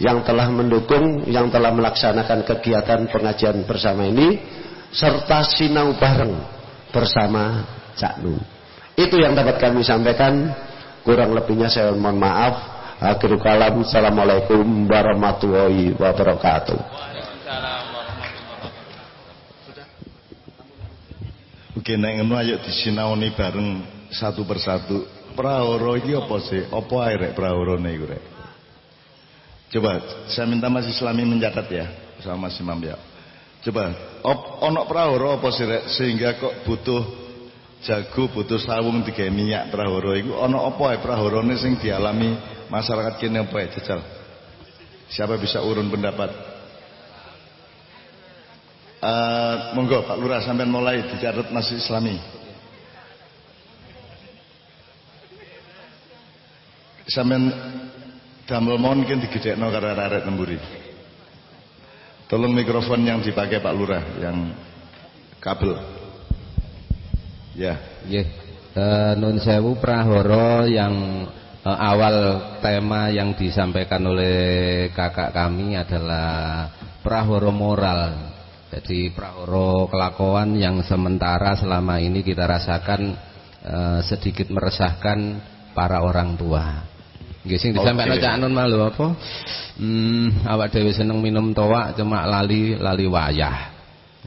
yang telah mendukung, yang telah melaksanakan kegiatan pengajian bersama ini serta sinau bareng bersama Cak Nun. Itu yang dapat kami sampaikan. Kurang lebihnya saya mohon maaf. Akhir kalam Assalamualaikum warahmatullahi wabarakatuh Oke nek ngono ayo disinaoni bareng satu persatu. Prahoro iki apa sih? Apa ae rek prahorone iku rek? Coba saya minta Mas Islami mencatat ya sama Mas Imam ya. Coba op, ono prahoro apa sih rek sehingga kok butuh jago butuh sawung tiga minyak prahoro iku ono apa ae prahorone sing dialami masyarakat kene apa ae jajal. Siapa bisa urun pendapat? Uh, monggo Pak Lurah sampai mulai dicatat Mas Islami. Sampean damel mungkin digedekno karo arek nemburi. Tolong mikrofon yang dipakai Pak Lurah yang kabel. Ya. Nggih. Uh, nun sewu prahara yang awal tema yang disampaikan oleh kakak kami adalah prahara moral. Jadi prahara kelakuan yang sementara selama ini kita rasakan uh, sedikit meresahkan para orang tua. Nggih sing disampaikan okay. Cak Nun malu apa? Hmm, awak dhewe seneng minum toak cuma lali lali wayah.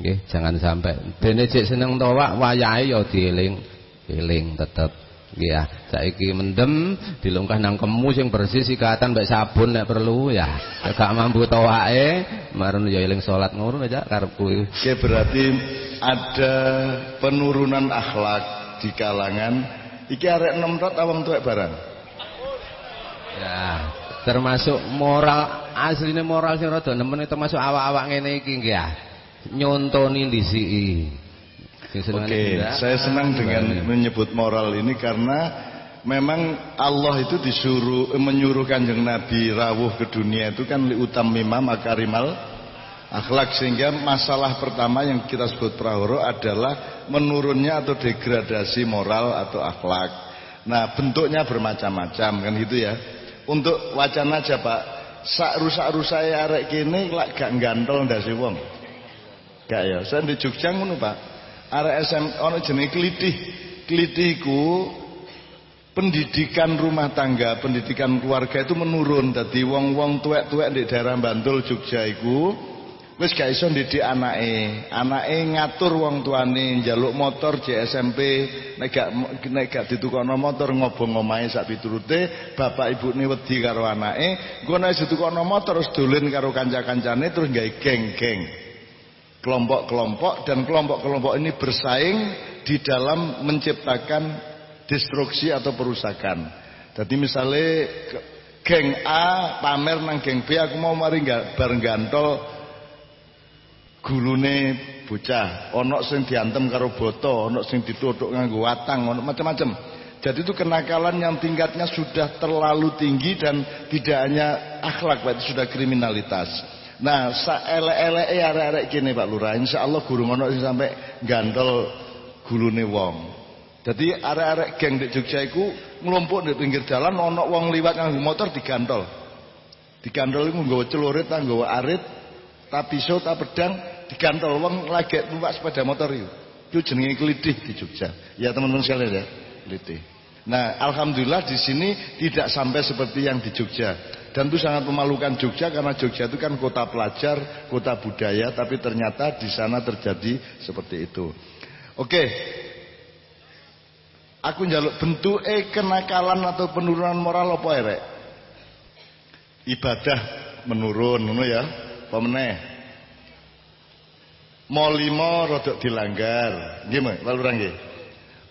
Nggih, jangan sampai dene cek seneng toak wayahe ya dieling, eling tetep. Nggih ya, saiki mendem dilungkah nang kemu sing bersih sikatan mbek sabun nek perlu ya. Gak mampu towake, marun ya eling salat ngono aja karepku. Oke, berarti ada penurunan akhlak di kalangan iki arek enom tot awang tuwek barang. Ya, termasuk moral aslinya moral sing rada nemen termasuk awak-awak ngene iki nggih ya. Nyontoni ndisiki. Oke, okay. saya senang dengan menyebut moral ini karena memang Allah itu disuruh menyuruh kanjeng Nabi rawuh ke dunia itu kan li utam mimam akarimal akhlak sehingga masalah pertama yang kita sebut prahoro adalah menurunnya atau degradasi moral atau akhlak. Nah bentuknya bermacam-macam kan gitu ya. Untuk wacana aja Pak. Sak rusak-rusak arek kene lak gak gantol ndase wong? Gak ya? Saya di Jogja ngono Pak arek SM ono jenenge klitih. Klitih pendidikan rumah tangga pendidikan keluarga itu menurun. Dadi wong-wong tuwek-tuwek di daerah Bantul Jogja iku wis gak iso ndidik anake. Anake ngatur wong tuane njaluk motor JSMP nek gak nek gak ditukono motor ngobong omahe sak piturute bapak ibune wedi karo anake. Engko nek ditukono motor terus dolen karo kanca-kancane terus gawe geng-geng kelompok-kelompok dan kelompok-kelompok ini bersaing di dalam menciptakan destruksi atau perusakan. Jadi misalnya geng A pamer nang geng B aku mau mari bareng gantol gulune bocah, ana sing diantem karo boto, ana sing dituthuk nganggo watang, ana macam-macam. Jadi itu kenakalan yang tingkatnya sudah terlalu tinggi dan tidak hanya akhlak, berarti sudah kriminalitas. Nah, saelek-elek arek-arek kene Pak Lurah, insyaallah guru ngono sing sampai gandol gulune wong. Jadi arek-arek geng di Jogja iku nglumpuk di pinggir jalan ana wong liwat nganggo motor digantol. Digantol iku nggawa celurit, nggawa arit, tak pisau, tak pedang, digantol wong lagi numpak sepeda motor itu. Itu jenenge kelitih di Jogja. Ya teman-teman sekalian ya, kelitih. Nah, alhamdulillah di sini tidak sampai seperti yang di Jogja. Dan itu sangat memalukan Jogja karena Jogja itu kan kota pelajar, kota budaya, tapi ternyata di sana terjadi seperti itu. Oke. Aku njaluk eh kenakalan atau penurunan moral apa ya, Ibadah menurun ngono ya. Apa meneh? Mau lima rodok dilanggar. Gimana? Lalu rangge.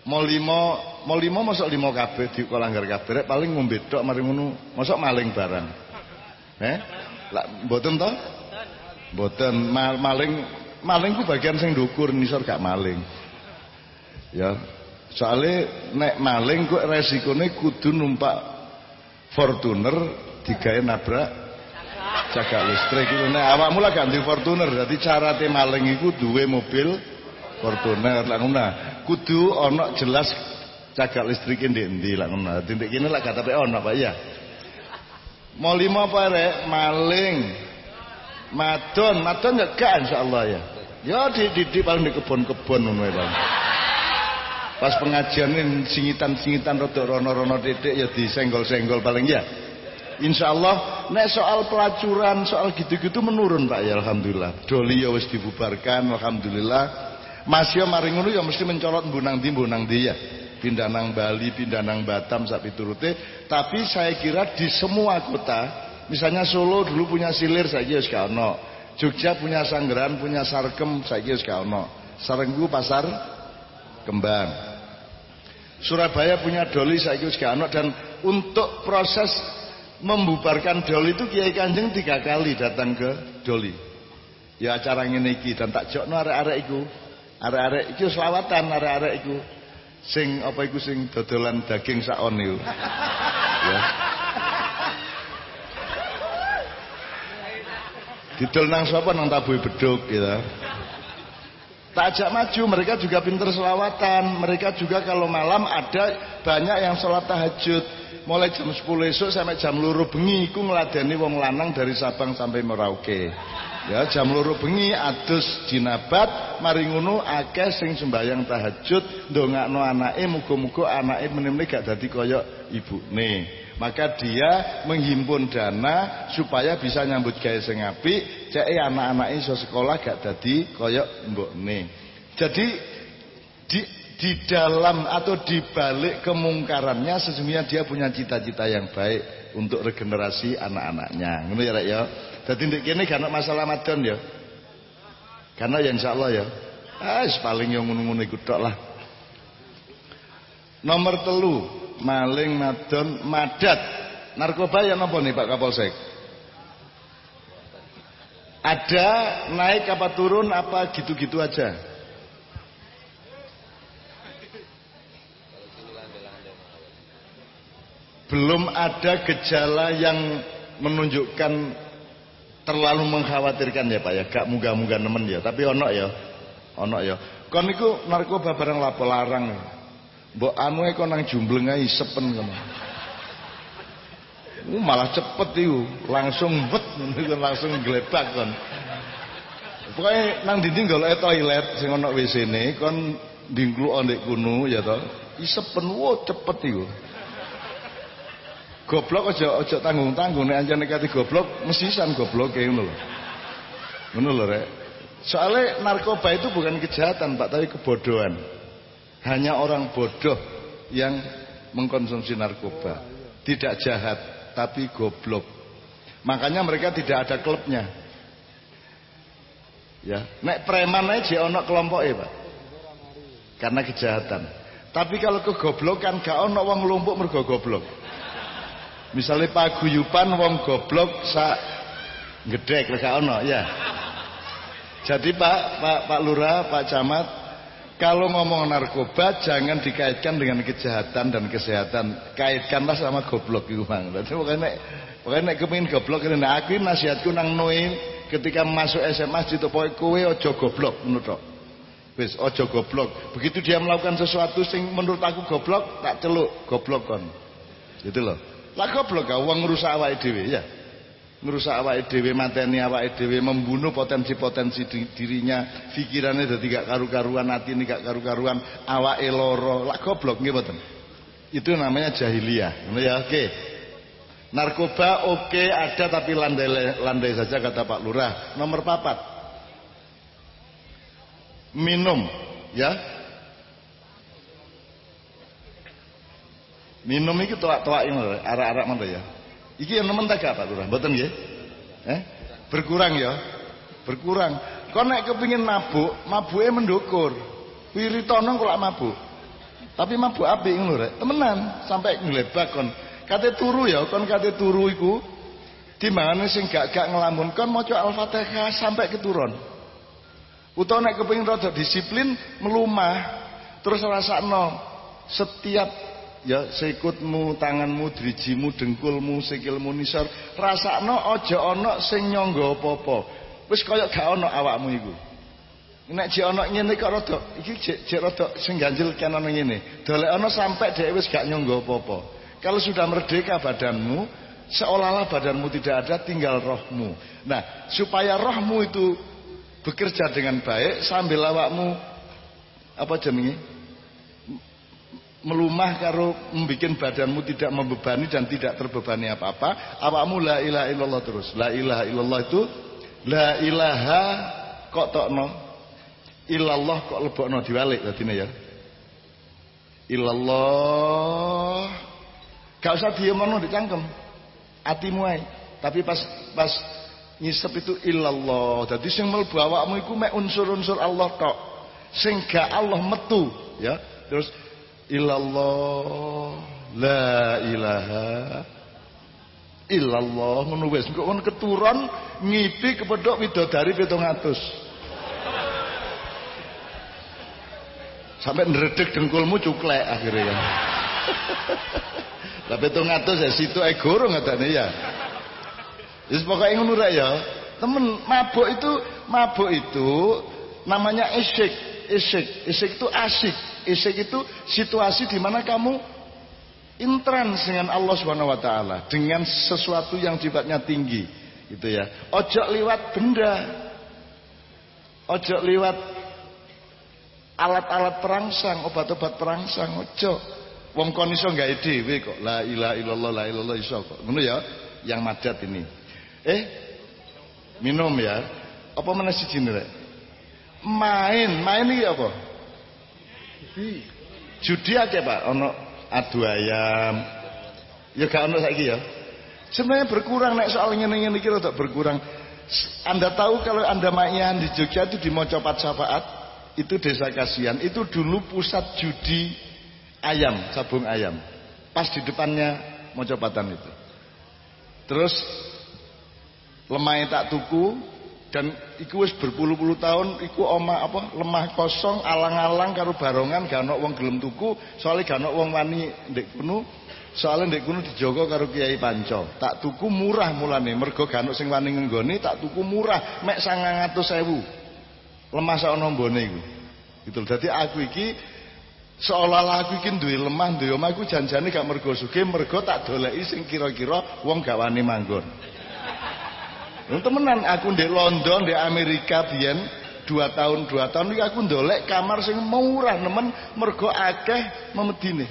Mau lima, mau lima masuk lima kabeh di langgar kabeh paling ngombe mari ngono, masuk maling barang. Eh? Lah mboten to? Mboten Mal, maling maling ku bagian sing ndukur nisor gak maling. Ya. Soalnya nek maling kok resikone kudu numpak Fortuner digawe nabrak cagak listrik itu nek awakmu lah ganti Fortuner dadi carate maling iku duwe mobil Fortuner lah ngono kudu ana jelas cagak listrik ndek endi lah ngono. Dadi ndek kene lah gak tapi ana Pak ya mau lima apa rek? Maling. Madon. Madon ya gak insyaallah ya. Ya dididik paling di kebon-kebon ngono ya pas pengajian ini singitan-singitan rada rono-rono titik ya disenggol-senggol paling ya. Insya Allah nek soal pelacuran soal gitu-gitu menurun Pak ya Alhamdulillah. Doli ya wis dibubarkan Alhamdulillah. Masih ya mari ya mesti mencolot bunang di bunang di ya pindah nang Bali, pindah nang Batam sak piturute, tapi saya kira di semua kota, misalnya Solo dulu punya silir saiki wis gak. Jogja punya Sanggeran, punya Sarkem saiki wis gak. Sarenggu pasar kembang. Surabaya punya doli saiki wis gak dan untuk proses membubarkan doli itu Kiai Kanjeng tiga kali datang ke doli. Ya acara iki dan tak jokno arek-arek iku. Arek-arek iki selawatan arek-arek iku sing apa iku sing dodolan daging sakon niku. ya. Didol nang sapa nang tabuhe beduk gitu. Tak ajak maju, mereka juga pinter selawatan. Mereka juga kalau malam ada banyak yang sholat tahajud. Mulai jam 10 esok sampai jam luru bengi iku ngladeni wong lanang dari Sabang sampai Merauke. Ya jam loro bengi adus jinabat mari ngono akeh sing sembahyang tahajud ndongakno anake muga-muga anake meneh gak dadi kaya ibune. Maka dia menghimpun dana supaya bisa nyambut gawe sing apik, ceke anak-anake iso sekolah gak dadi kaya mbokne. Jadi di di dalam atau di balik kemungkarannya sesungguhnya dia punya cita-cita yang baik untuk regenerasi anak-anaknya. Ngono ya, Rek ya. Dadi ndek kene gak masalah madon ya. Karena ya insyaallah ya. Ah, paling yang tok lah. Nomor telu, maling madon madat. Narkoba ya napa nih Pak Kapolsek? Ada naik apa turun apa gitu-gitu aja? Belum ada gejala yang menunjukkan terlalu mengkhawatirkan ya Pak ya. Gak muga-muga nemen ya. Tapi ono ya ono ya. Kon niku narkoba barang lapo larang mbok anu kon nang jumbleng ae sepen ngono uh, malah cepet iku. Langsung bet langsung glebak kon. Pokoknya nang dinding golek toilet sing ono WC-ne kon dingklu ndek kuno ya to. Isepen wo cepet iku Goblok aja aja tanggung-tanggung nek anjane kate goblok mesisan gobloke ngono lho. Ngono lho rek. Soalnya narkoba itu bukan kejahatan Pak tapi kebodohan. Hanya orang bodoh yang mengkonsumsi narkoba. Tidak jahat tapi goblok. Makanya mereka tidak ada klubnya. Ya, nek preman aja ono kelompoke, Pak. Karena kejahatan. Tapi kalau kegoblokan gak ono wong lumpuk mergo goblok. Misalnya paguyupan wong goblok sak gedek lek ono ya. Jadi Pak Pak Pak Lurah, Pak Camat, kalau ngomong narkoba jangan dikaitkan dengan kejahatan dan kesehatan. Kaitkanlah sama goblok itu Bang. Berarti pokoknya pokoknya nek kepengin goblok ini nah aku nasihatku nang Noe ketika masuk SMA pokoknya kowe ojo goblok menurut Wis ojo goblok. Begitu dia melakukan sesuatu sing menurut aku goblok, tak celuk goblok kon. Gitu loh. Lah goblok ka wong ngrusak awake dhewe ya. Ngrusak awake dhewe, mateni awake dhewe, membunuh potensi-potensi dirinya, pikirannya dadi gak karu-karuan, atine gak karu-karuan, awake lara. Lah goblok mboten. Itu namanya jahiliyah. Ya, oke. Narkoba oke okay, ada tapi landai landai saja kata Pak Lurah. Nomor papat. Minum ya Minum iki toak-toak ngono, arak-arak mana ya. Iki yang nemen tak Pak Lurah, mboten nggih? Eh? Berkurang ya. Berkurang. Kau nek kepingin mabuk, mabuke mendukur. Wiritono kok mabuk. Tapi mabuk apik ngono rek. Temenan sampai nglebak kon. Kate turu ya, kon kate turu iku timbangane sing gak gak ngelamun kon maca Al-Fatihah sampai keturun. Utawa nek kepengin rada disiplin melumah terus rasakno setiap ya sikutmu, tanganmu, drijimu, dengkulmu, sikilmu nisor, rasakno aja ana sing nyangga apa-apa. Wis kaya gak ana awakmu iku. Nek jek ana ngene kok rada iki jek jek rada sing ganjil kan ana ngene. Dolek ana sampai dhek wis gak nyangga apa-apa. Kalau sudah merdeka badanmu, seolah-olah badanmu tidak ada, tinggal rohmu. Nah, supaya rohmu itu bekerja dengan baik sambil awakmu apa jenenge? Melumah karo membuat badanmu tidak membebani dan tidak terbebani apa-apa awakmu la ilaha illallah terus la ilaha illallah itu la ilaha kok tokno illallah kok lebokno diwalik tadine ya Ilallah. Gak usah diemono dicangkem. Atimu ae. Tapi pas pas ngisep itu ilallah. Jadi sing mlebu awakmu iku mek unsur-unsur Allah tok. Sing gak Allah metu, ya. Terus ilallah la ilaha illallah. Ngono wis engko kon keturon ngipi kepedhok widodari 700 sampai neredek dengkulmu cuklek akhirnya ya. Tapi 700 ya situ ae goro ngatane ya. Wis pokoknya ngono ya. Temen mabuk itu mabuk itu namanya isik, isik. Isik itu asik. Isik itu situasi di mana kamu intrans dengan Allah Subhanahu wa taala, dengan sesuatu yang sifatnya tinggi. Gitu ya. Ojo liwat benda. Ojo liwat alat-alat perangsang, obat-obat perangsang, ojo. Wong kon iso gawe dhewe kok. La ilaha illallah la ilallah iso kok. Ngono ya, yang madat ini. Eh, minum ya. Apa mana siji rek? Main, main iki apa? Judi akeh, Pak. Ono adu ayam. Ya gak ono saiki ya. Sebenarnya berkurang nek soal ngene-ngene iki rada berkurang. Anda tahu kalau Anda main di Jogja itu di Mocopat Sapaat, itu desa kasihan, itu dulu pusat judi ayam, sabung ayam. Pas di depannya Mocopatan itu. Terus lemah tak tuku dan iku wis berpuluh-puluh tahun iku oma apa lemah kosong alang-alang karo barongan gak ono wong gelem tuku soalnya gak ono wong wani ndek kuno soalnya ndek kuno dijogo karo Kiai Panco tak tuku murah mulane mergo gak ono sing wani ngenggoni tak tuku murah mek 900.000 lemah sak ono mbone iku. Gitu dadi aku iki seolah-olah aku iki duwe lemah duwe omah iku janjane gak mergo sugih mergo tak doleki sing kira-kira wong gak wani manggon temenan aku di London di Amerika biyen dua tahun dua tahun iki aku ndolek kamar sing murah nemen mergo akeh memedine.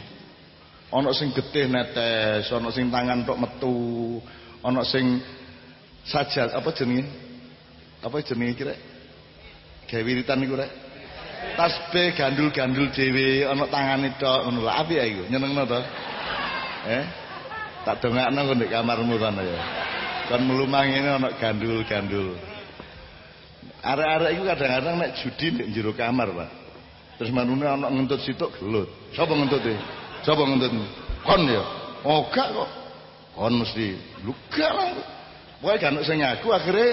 Ana sing getih netes ana sing tangan tok metu ana sing sajal apa jenenge? Apa jenenge kira gawe wiritan niku rek. Tasbih gandul-gandul dhewe ana tangane tok ngono lho. Apik ya iku? Nyenengno to? Eh? Tak dongakno kok ndek kamarmu kono ya Kan melumang ini anak gandul-gandul. Arek-arek itu kadang-kadang nek judi nek jero kamar, Pak. Terus manune anak ngentut situ gelut. Sapa ngentut e? Sapa ngentut? Kon ya. Oh gak kok. Kon mesti lu gak lah. Gak ono sing ngaku akhirnya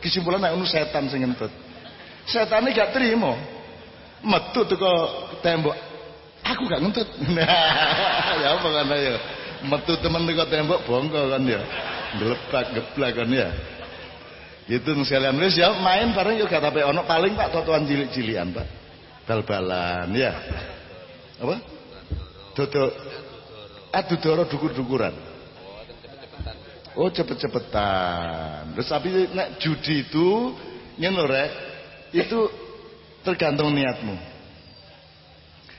kesimpulan nek setan sing ngentut. Setane gak terima. Metu teko tembok. Aku gak ngentut. ya apa kan ya. Metu temen teko tembok bongko kan ya gelepak geblak kan ya. Gitu sekalian wis ya main bareng juga tapi ono. Paling pak totoan cilik-cilian pak. Bal-balan ya. Apa? Dodo adu doro dukur-dukuran. Oh cepet-cepetan. Terus tapi nek judi itu ngono rek itu tergantung niatmu.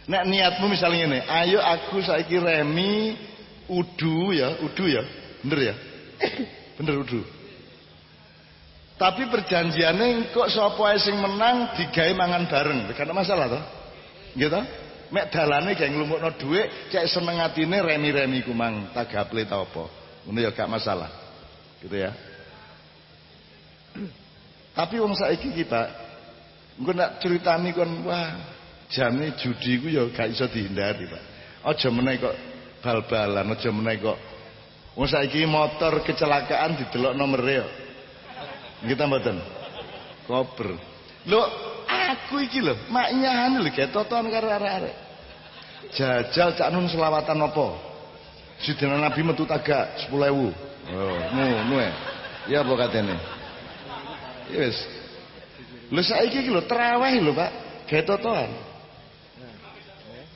Nek niatmu misalnya ini ayo aku saiki remi udu ya udu ya. Bener ya Bener udu. Tapi perjanjiannya kok sapa sing menang digawe mangan bareng. Gak masalah toh? Gitu? Mek dalane gak nglumukno dhuwit, cek seneng atine remi-remi ku mang tagaple ta apa. Ngono ya gak masalah. Gitu ya. Tapi wong saiki kita engko nak critani kon wah jane judi ku ya gak iso dihindari, Pak. Aja meneh kok bal-balan, aja meneh kok Wong saiki motor kecelakaan didelok nomere yo. Kita mboten. Koper. Lho, aku iki lho, maknyane lho getoton karo arek-arek. Jajal cak nun selawatan apa? Sidina Nabi metu tagak 10.000. Oh, ngono ya. Ya apa katene? Ya wis. Lho saiki iki lho terawih lho, Pak. Getoton.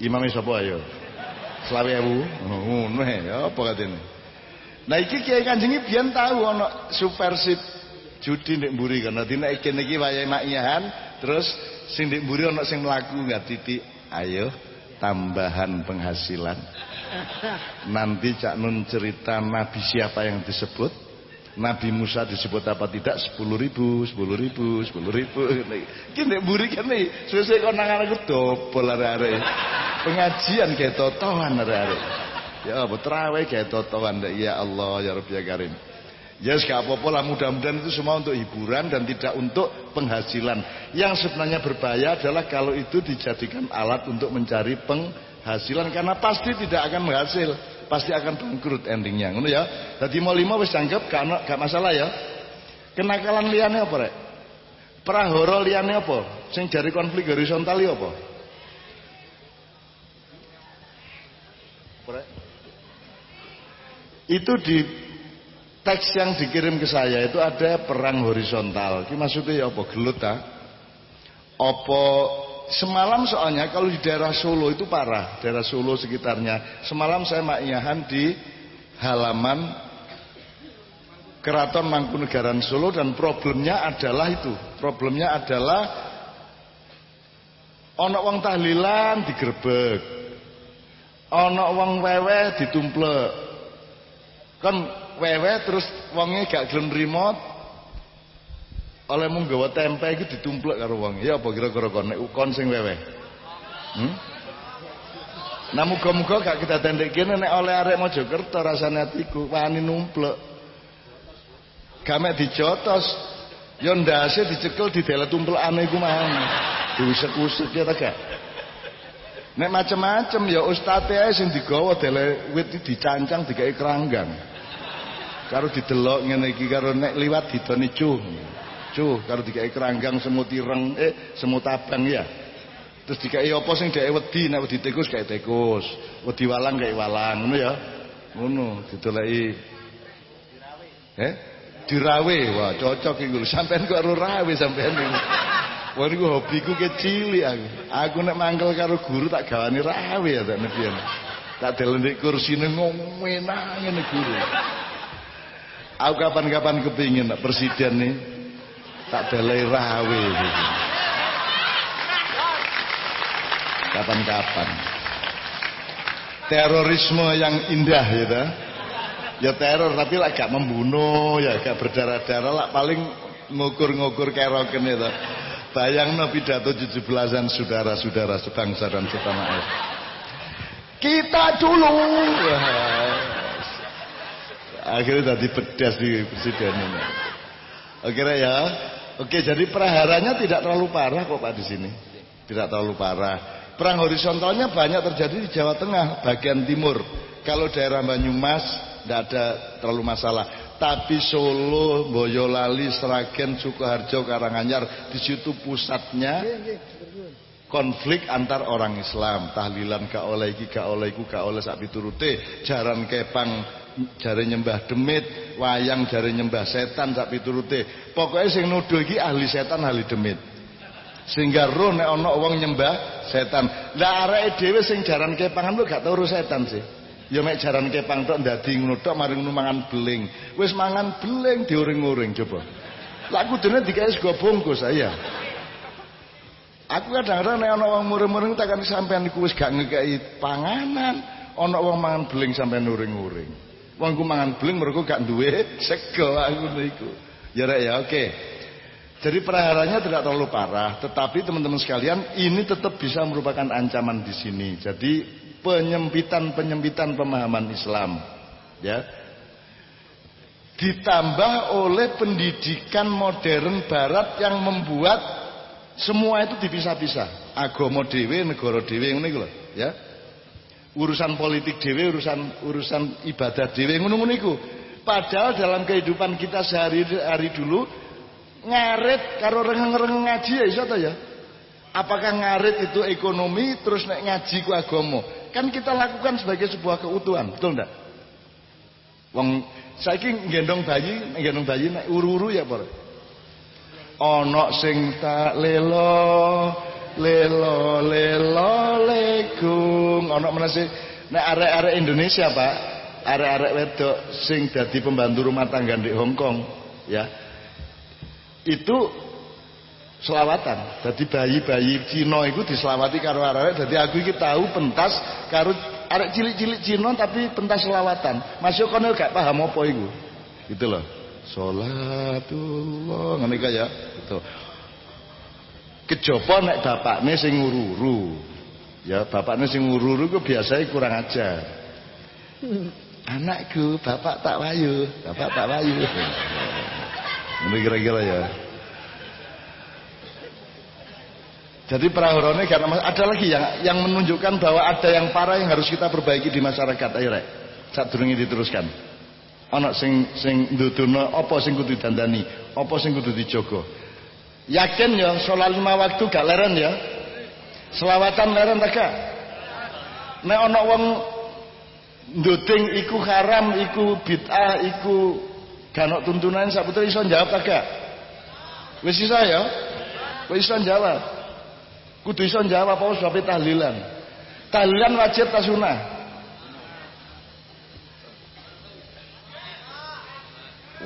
Imame sapa ayo? Selawe ewu. Oh, ngono ya apa katene? Nah iki Kiai Kanjeng biyen tahu ana supersip judi ndek mburi kan. Dadi nek kene iki wayahe terus sing ndek mburi ana sing mlaku enggak titik. Ayo tambahan penghasilan. Nanti Cak Nun cerita nabi siapa yang disebut. Nabi Musa disebut apa tidak? Sepuluh ribu, sepuluh ribu, sepuluh ribu. Ini mburi kan nih. Sesuai kau nangan aku arek-arek. pengajian kayak totoan arek-arek ya apa terawih kayak totoan ya Allah ya Rabbi ya Karim Ya yes, gak apa-apa lah mudah-mudahan itu semua untuk hiburan dan tidak untuk penghasilan. Yang sebenarnya berbahaya adalah kalau itu dijadikan alat untuk mencari penghasilan karena pasti tidak akan menghasil, pasti akan bangkrut endingnya. Ngono ya. Tadi mau lima wis anggap gak, masalah ya. Kenakalan liane apa rek? Prahara liane apa? Sing jari konflik horizontal ya apa? Itu di teks yang dikirim ke saya itu ada perang horizontal. Ini maksudnya ya apa? Gelut ta? Apa semalam soalnya kalau di daerah Solo itu parah, daerah Solo sekitarnya. Semalam saya maknyahan di halaman Keraton Mangkunegaran Solo dan problemnya adalah itu. Problemnya adalah ono wong tahlilan digerebek. Ono wong wewe ditumplek. Kan wewe terus wonge gak gelem nrimo oleh mung gawa tempe iki ditumplek karo wong. Ya apa kira-kira kon nek ukon sing wewe? Hmm? Nah muga-muga gak kita tendek kene nek oleh arek Mojokerto rasane atiku wani numplek. Gamek dijotos, yo ndase dicekel didele tumplekane iku mang. Diusek-usek ya ta gak? Nek macem-macem ya ustate ae sing digawa dele wit dicancang digawe keranggang karo didelok ngene iki karo nek liwat didoni cuh. Cuh karo dikai keranggang semut ireng eh semut abang ya. Terus dikai apa sing dhek wedi nek wedi tikus kayak tikus. Wedi walang kayak walang ngono ya. Ngono eh? Dirawe. Wah cocok iku sampean kok rawe sampean iki Wah niku hobiku kecil aku. Aku nek mangkel karo guru tak gawani rawe ya tak nebian. Tak delendek kursine ngomenang ngene guru. Aku kapan-kapan kepingin presiden nih tak belai rawe. Kapan-kapan. Terorisme yang indah gitu. Ya teror tapi lah gak membunuh, ya gak berdarah-darah lah paling ngukur-ngukur keroken itu. Bayang no pidato 17-an saudara-saudara sebangsa dan setanah air. Kita dulu akhirnya tadi pedas di presiden ini. Oke ya. Oke, jadi praharanya tidak terlalu parah kok Pak di sini. Tidak terlalu parah. Perang horizontalnya banyak terjadi di Jawa Tengah, bagian timur. Kalau daerah Banyumas tidak ada terlalu masalah. Tapi Solo, Boyolali, Sragen, Sukoharjo, Karanganyar, di situ pusatnya konflik antar orang Islam tahlilan gak oleh iki gak oleh iku gak oleh sak piturute jaran kepang jare nyembah demit, wayang jare nyembah setan sak piturute. Pokoke sing nuduh iki ahli setan ahli demit. Sehingga roh nek ana wong nyembah setan. Lah areke dhewe sing jaran kepangan lu gak tau setan sih. Ya mek jaran kepang tok ndadi ngono tok mari ngono mangan beling. Wis mangan beling diuring-uring coba. Lah kudune dikae sego bungkus saya. Aku kadang-kadang nek ana wong muring-muring tak kan sampean iku wis gak ngekeki panganan, ana wong mangan beling sampai nuring-uring. Wong ku mangan beling mergo gak duwe sego aku niku. Ya rek ya oke. Jadi perharanya tidak terlalu parah, tetapi teman-teman sekalian ini tetap bisa merupakan ancaman di sini. Jadi penyempitan-penyempitan pemahaman Islam, ya. Ditambah oleh pendidikan modern barat yang membuat semua itu dipisah-pisah. Agama dhewe, negara dhewe ngene lho, ya urusan politik dewe, urusan urusan ibadah dewe ngono-ngono iku. Padahal dalam kehidupan kita sehari-hari dulu ngarit karo rengeng-rengeng ngaji ya ya? Apakah ngarit itu ekonomi terus nek ngaji ku agama? Kan kita lakukan sebagai sebuah keutuhan, betul ndak? Wong saiki nggendong bayi, nggendong bayi nek uru-uru ya, Por. Ana sing tak lelo lelo lelo legung ana menase nek arek-arek Indonesia Pak arek-arek wedok sing dadi pembantu rumah tangga di Hong Kong ya itu selawatan. Jadi bayi-bayi Cina itu diselawati karo arek jadi aku iki tahu pentas karo arek cilik-cilik Cina tapi pentas selawatan. Masuk kono gak paham apa iku? Gitu loh. Salatullah. Ngene ya. Gitu. Kejaba nek bapakne sing nguru-uru. Ya bapaknya sing ngururu ku biasanya kurang ajar. Anakku, bapak tak wayu, bapak tak wayu. Ini kira-kira ya. Jadi perahorone karena ada lagi yang yang menunjukkan bahwa ada yang parah yang harus kita perbaiki di masyarakat. Ayo rek, saat durungi diteruskan. Anak sing sing duduno apa sing kudu dandani, apa sing kudu dijogo. Yakin ya sholat lima waktu gak leren ya? Selawatan leren tak gak? Nek ana wong nduding iku haram, iku bid'ah, iku ganok tuntunan saputra iso jawab tak gak? Wis iso ya? Wis iso jawab. Kudu iso jawab apa sebab tahlilan. Tahlilan wajib ta sunah?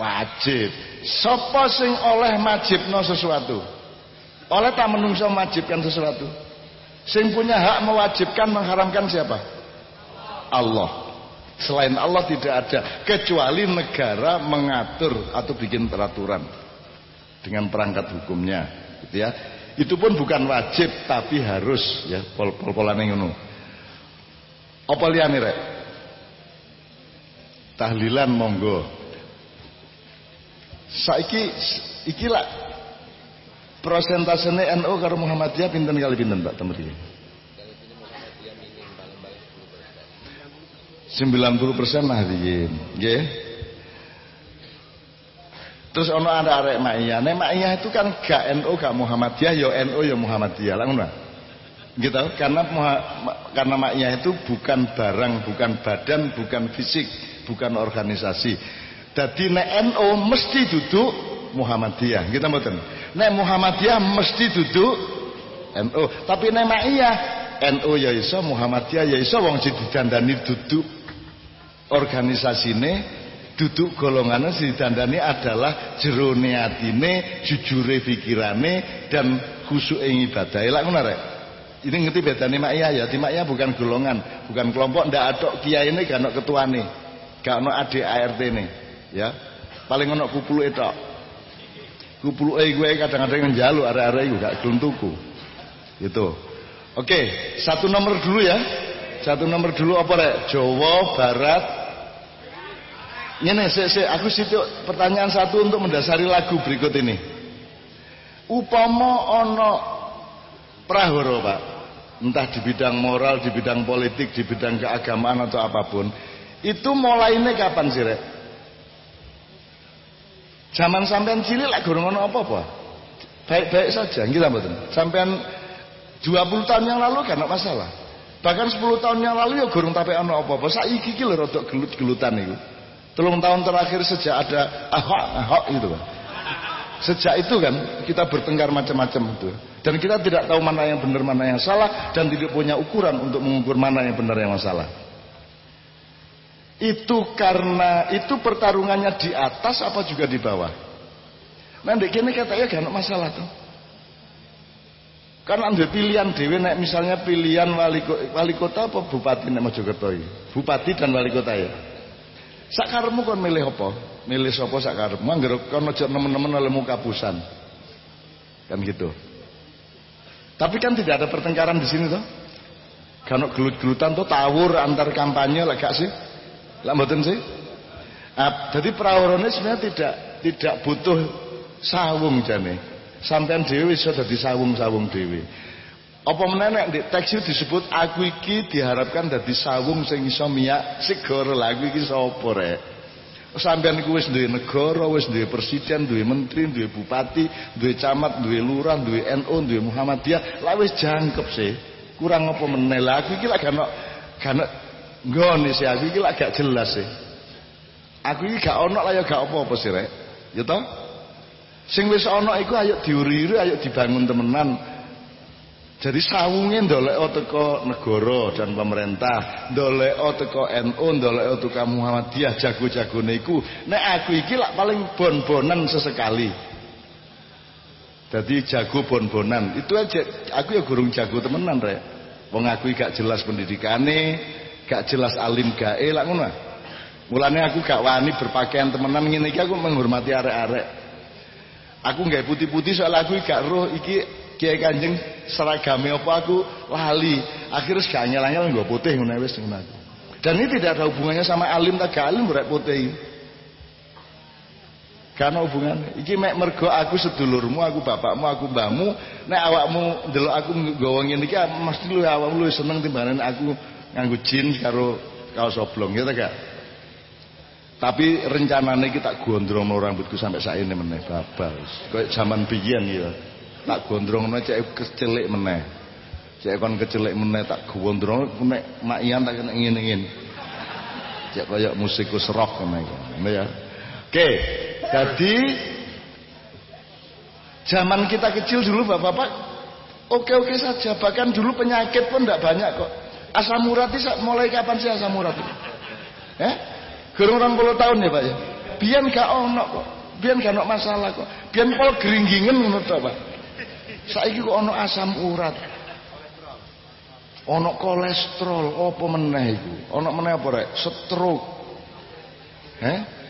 Wajib. Sapa sing oleh majibno sesuatu? Oleh tak menungso majibkan sesuatu? Sing punya hak mewajibkan mengharamkan siapa? Allah. Selain Allah tidak ada kecuali negara mengatur atau bikin peraturan dengan perangkat hukumnya, gitu ya. Itu pun bukan wajib tapi harus ya pol-polane ngono. Apa liyane rek? Tahlilan monggo. Saiki iki lah prosentasenya NU karo Muhammadiyah pinten kali pinten Pak temen iki? 90 persen Nahdiyin, nggih. Terus ono ada arek Ma'iyah. Nek Ma'iyah itu kan gak NU gak Muhammadiyah ya NU ya Muhammadiyah. Lah ngono. Gitu. Karena karena Ma'iyah itu bukan barang, bukan badan, bukan fisik, bukan organisasi. Jadi nek NU mesti duduk Muhammadiyah. Kita mboten. Nek Muhammadiyah mesti duduk NU. Tapi nek Ma'iyah NU ya iso, Muhammadiyah ya iso wong didandani duduk organisasine duduk golongannya si dandani adalah jerone atine jujure pikirane dan khusyuk ibadah lak ngono rek ini ngerti bedane makya ya? Di makya bukan golongan bukan kelompok ndak ada kiai ini gak ada ketuane gak ada adik ART ini ya? Paling ono kupulu itu kupulu eh gue kadang-kadang njaluk arek-arek itu gak gelem itu oke satu nomor dulu ya. Satu nomor dulu apa rek? Jawa Barat ini se, aku situ pertanyaan satu untuk mendasari lagu berikut ini. Upama ono prahoro pak, entah di bidang moral, di bidang politik, di bidang keagamaan atau apa pun, itu mulainya kapan sih rek? Zaman sampean cilik lah gurung ono apa-apa. Baik-baik saja, kita betul. Sampean 20 tahun yang lalu kan masalah. Bahkan 10 tahun yang lalu ya gurung tapi ono apa-apa. Saiki iki lho rada gelut-gelutan itu. Telung tahun terakhir sejak ada ahok ahok itu kan. Sejak itu kan kita bertengkar macam-macam itu. Dan kita tidak tahu mana yang benar mana yang salah dan tidak punya ukuran untuk mengukur mana yang benar yang salah. Itu karena itu pertarungannya di atas apa juga di bawah. Nah, kini katanya gak masalah tuh. Karena ada pilihan dewi naik misalnya pilihan wali, wali kota apa bupati nek Mojokerto Bupati dan wali kota ya. Sakarmu kon milih apa? Milih sapa sakarmu? Angger kon aja nemen-nemen oleh muka pusan. Kan gitu. Tapi kan tidak ada pertengkaran di sini toh. Kan gelut-gelutan tuh tawur antar kampanye lah gak sih? Lah mboten sih? Nah, jadi prawarane sebenarnya tidak tidak butuh sawung jane. Sampean dhewe iso dadi sawung-sawung dhewe. Apa meneh di teks disebut aku iki diharapkan dadi sawung sing iso miyak segara lha aku iki sapa rek? Sampeyan iku wis duwe negara, wis duwe presiden, duwe menteri, duwe bupati, duwe camat, duwe lurah, duwe NU, duwe Muhammadiyah, lah wis jangkep sih. Kurang apa meneh lah aku iki lak gak gak nggone sih aku iki lak gak jelas sih. Aku iki gak ono lah ya gak apa-apa sih rek. Ya toh? Sing wis ono iku ayo diuri-uri, ayo dibangun temenan. Jadi sawungnya ndolek teko negara dan pemerintah, ndolek teko NU, ndolek teko Muhammadiyah jago-jago niku. Nek aku iki lak paling bon-bonan sesekali. Jadi jago bon-bonan. Itu aja aku ya gurung jago temenan rek. Wong aku gak jelas pendidikane, gak jelas alim gae lak ngono. Mulane aku gak wani berpakaian temenan ngene iki aku menghormati arek-arek. Aku nggak putih-putih soal aku gak roh iki Kiai Kanjeng seragame apa aku lali. Akhirnya gak angel-angel nggo putih ngono wis. Dan ini tidak ada hubungannya sama alim tak alim berat putih. Karena hubungan iki mek mergo aku sedulurmu, aku bapakmu, aku mbahmu, nek awakmu ndelok aku nggawa ngene iki mesti lu awakmu lu seneng timbangan aku nganggo jin karo kaos oblong gitu gak? Tapi rencananya kita gondrong rambutku sampai saat ini meneh babal. Kayak zaman biyen ya. Tak gondrong cek kecelik meneh. Cek kon kecelik meneh tak gondrong nek mak iyan tak kena ngene-ngene. Cek kayak musikus rock meneh. ya. Oke, jadi zaman kita kecil dulu bapak-bapak oke-oke saja. Bahkan dulu penyakit pun tidak banyak kok. Asam urat mulai kapan sih asam urat? Eh? Gerung orang puluh tahun ya pak ya. Biar gak ono kok. Biar gak ono masalah kok. Biar pol geringgingen menurut pak. Saiki kok ono asam urat. Ono kolesterol, apa meneh iku? Ono meneh apa rek? Stroke. Eh?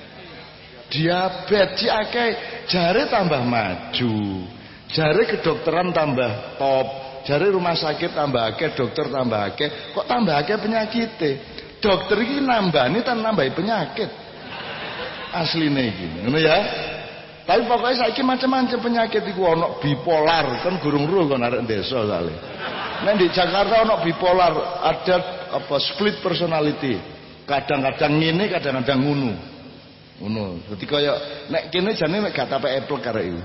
diabetes akeh jare tambah maju jare kedokteran tambah top jare rumah sakit tambah akeh dokter tambah akeh kok tambah akeh penyakit dokter ini nambah ini tan nambah penyakit asline iki ngono ya tapi pokoknya saiki macam-macam penyakit iku ono bipolar kan gurung ruh kan arek desa sale Nah di Jakarta ono bipolar ada apa split personality kadang-kadang ini kadang-kadang ngunu ngono dadi kaya nek kene jane nek gak tapek apple iku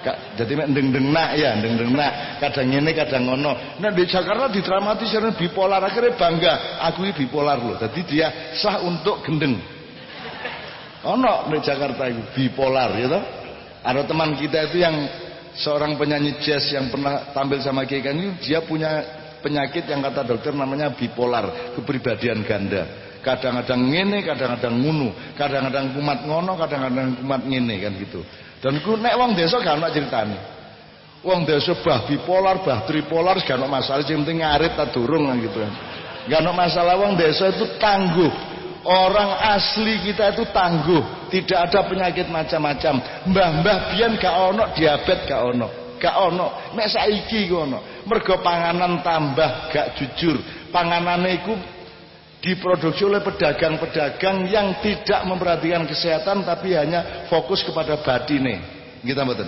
Kak, jadi mek ndeng-ndeng nak ya, ndeng-ndeng nak. Kadang ngene, kadang ngono. Nah di Jakarta didramatisir bipolar akhirnya bangga, aku ini bipolar loh. Jadi dia sah untuk gendeng. Ono di Jakarta itu bipolar ya toh. Ada teman kita itu yang seorang penyanyi jazz yang pernah tampil sama Kiai Kanyu, dia punya penyakit yang kata dokter namanya bipolar, kepribadian ganda. Kadang-kadang ngene kadang-kadang ngunu kadang-kadang kumat ngono kadang-kadang kumat ngene kan gitu. Dan ku nek wong desa gak ono ceritane. Wong desa bah bipolar bah tripolar gak masalah sing penting ngarit ta durung kan gitu. Kan gak ono masalah wong desa itu tangguh orang asli kita itu tangguh tidak ada penyakit macam-macam mbah-mbah biyen gak ono diabetes gak ono gak ono nek saiki ono mergo panganan tambah gak jujur panganane iku diproduksi oleh pedagang-pedagang yang tidak memperhatikan kesehatan tapi hanya fokus kepada batine. Kita betul.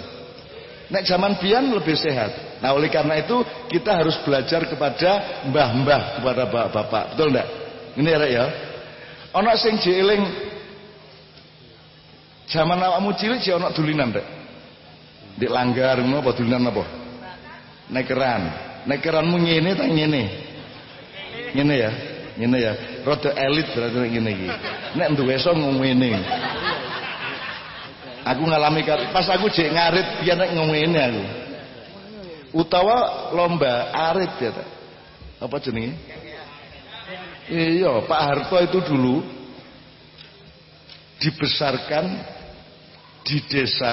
Nek zaman bian lebih sehat. Nah oleh karena itu kita harus belajar kepada mbah-mbah kepada bapak-bapak. Betul enggak? Ini ya ya. Ono sing jeeling zaman awakmu cilik sih ono dulinan rek. Di langgar ngono apa dulinan apa? Nekeran. Nekeranmu ngene ta ngene? Ngene ya ngene ya rada elit berarti ngene iki nek duwe so ngene aku ngalami pas aku jek ngarit piye nek ngene aku utawa lomba arit ya tak apa jenenge iya Pak Harto itu dulu dibesarkan di desa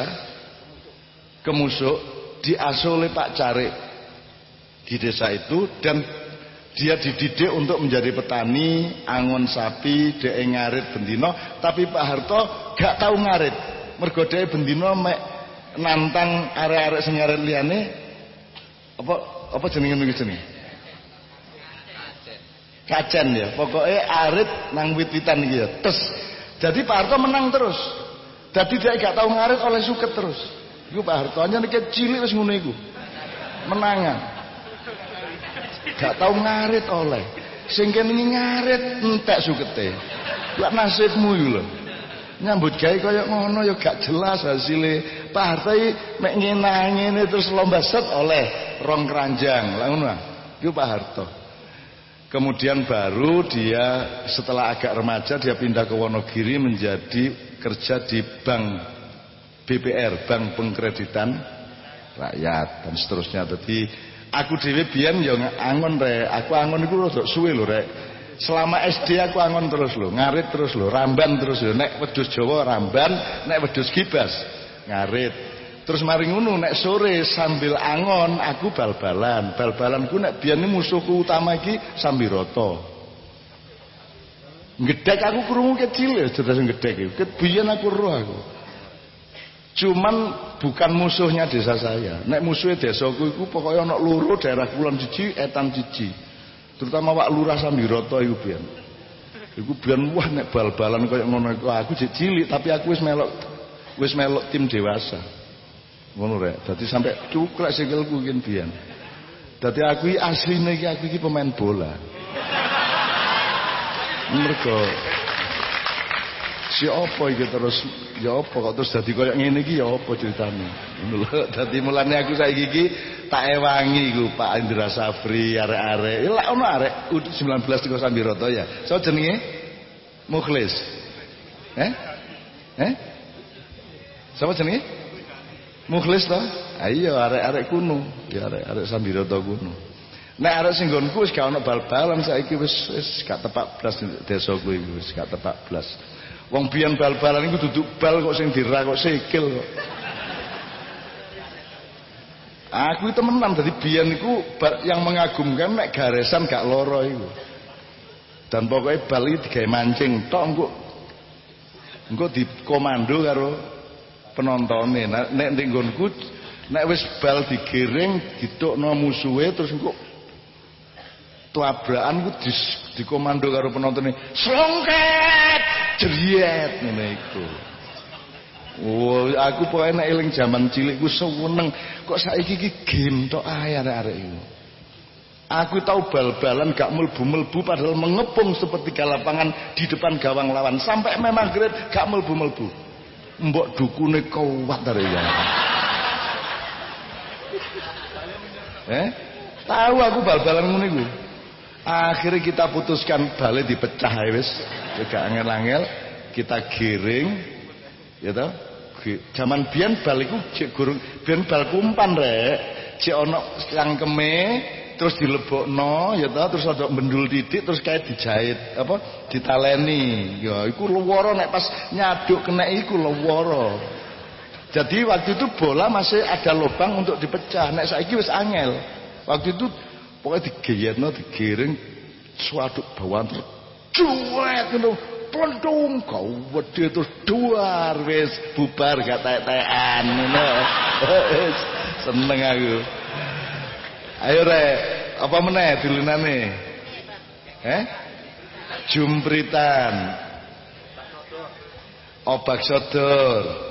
kemusuk diasuh oleh Pak Carik di desa itu dan dia dididik untuk menjadi petani angon sapi dia ngarit bendino tapi Pak Harto gak tahu ngarit. Mergo bendino mek nantang arek-arek sing liyane apa apa jenenge niku jenenge kacen ya. Pokoknya arit nang wit-witan iki ya. Jadi Pak Harto menang terus. Jadi dia gak tahu ngarit oleh suket terus. Iku Pak Harto hanya nek cilik wis ngono iku. Menangan. Gak tau ngarit oleh. Sing kene ngarit entek sukete. Lak nasibmu iku lho. Nyambut gawe kaya ngono ya gak jelas hasilnya. Pak Harto mek ngene terus lomba set oleh rong keranjang. Lah ngono iku Pak Harto kemudian baru dia setelah agak remaja dia pindah ke Wonogiri menjadi kerja di bank BPR Bank Pengkreditan Rakyat dan seterusnya jadi Aku dhewe biyen ya angon rek. Aku angon iku rada suwe lho rek. Selama SD aku angon terus lho, ngarit terus lho, ramban terus lho. Nek wedhus Jawa ramban, nek wedhus gibas ngarit. Terus mari ngono nek sore sambil angon aku bal-balan. Bal-balanku nek biyen musuhku utama iki Sambiroto. Gedek aku krungu kecil ya cerdas gedek iki. Biyen aku roh aku. Cuman bukan musuhnya desa saya. Nek musuhnya desaku iku pokoknya ana loro daerah kulon siji, etan siji. Terutama Pak Lurah Sambiroto iku biyen. Iku biyen wah nek bal-balan koyo ngono aku cilik tapi aku wis melok wis melok tim dewasa. Ngono rek. Dadi sampai cuklek sikilku iki biyen. Dadi aku iki asline iki aku iki pemain bola. Mergo si apa iki terus ya apa kok terus dadi koyo ngene iki ya apa ceritane? Ngono lho dadi mulane aku saiki iki tak ewangi iku Pak Indra Safri arek-arek. Ya lek ono arek U19 teko Sambiroto ya. So jenenge? Mukhlis. Eh? Eh? Sapa jenenge Mukhlis to ayo iya, arek-arek kuno ya arek-arek Sambiroto kuno Nek arek sing nggonku wis gak ono bal-balan saiki wis wis gak tepak blas desaku iki wis gak tepak blas. Wong biyen bal-balan iku duduk bal kok sing dira kok sikil kok. Aku itu temenan dari biyen iku yang mengagumkan nek garesan gak loro iku. Dan pokoknya bal iki digawe mancing tok engko engko dikomando karo penontone. Nek nek nggonku nek wis bal digiring didokno musuhe terus engko tabrakan ku di, dikomando karo penonton ini slongket jeriet ngene iku Oh, aku pokoknya nek eling zaman cilik ku seneng kok saiki iki game tok ae arek-arek iku. Aku tahu bal-balan gak melbu-melbu padahal mengepung seperti lapangan di depan gawang lawan sampai memang great gak melbu-melbu. Mbok dukune kuat dari ya. eh? Tahu aku bal-balan ngono iku. Akhirnya kita putuskan balik dipecah ya wis. Juga angel-angel kita giring ya toh. Zaman biyen bal iku jek gurung biyen bal kumpan rek. Jek ana cangkeme terus dilebokno ya toh terus ada bendul titik terus kayak dijahit apa ditaleni. Ya iku luwara nek pas nyaduk kena iku luwara jadi waktu itu bola masih ada lubang untuk dipecah. Nek saiki wis angel. Waktu itu pokoknya digeyetno digiring suatu bawaan terus cuek ngono. Kau wedi terus duar wis bubar gak tek-tekan ngono. Seneng aku ayo re apa meneh dilunane eh jumpritan. Obak sodor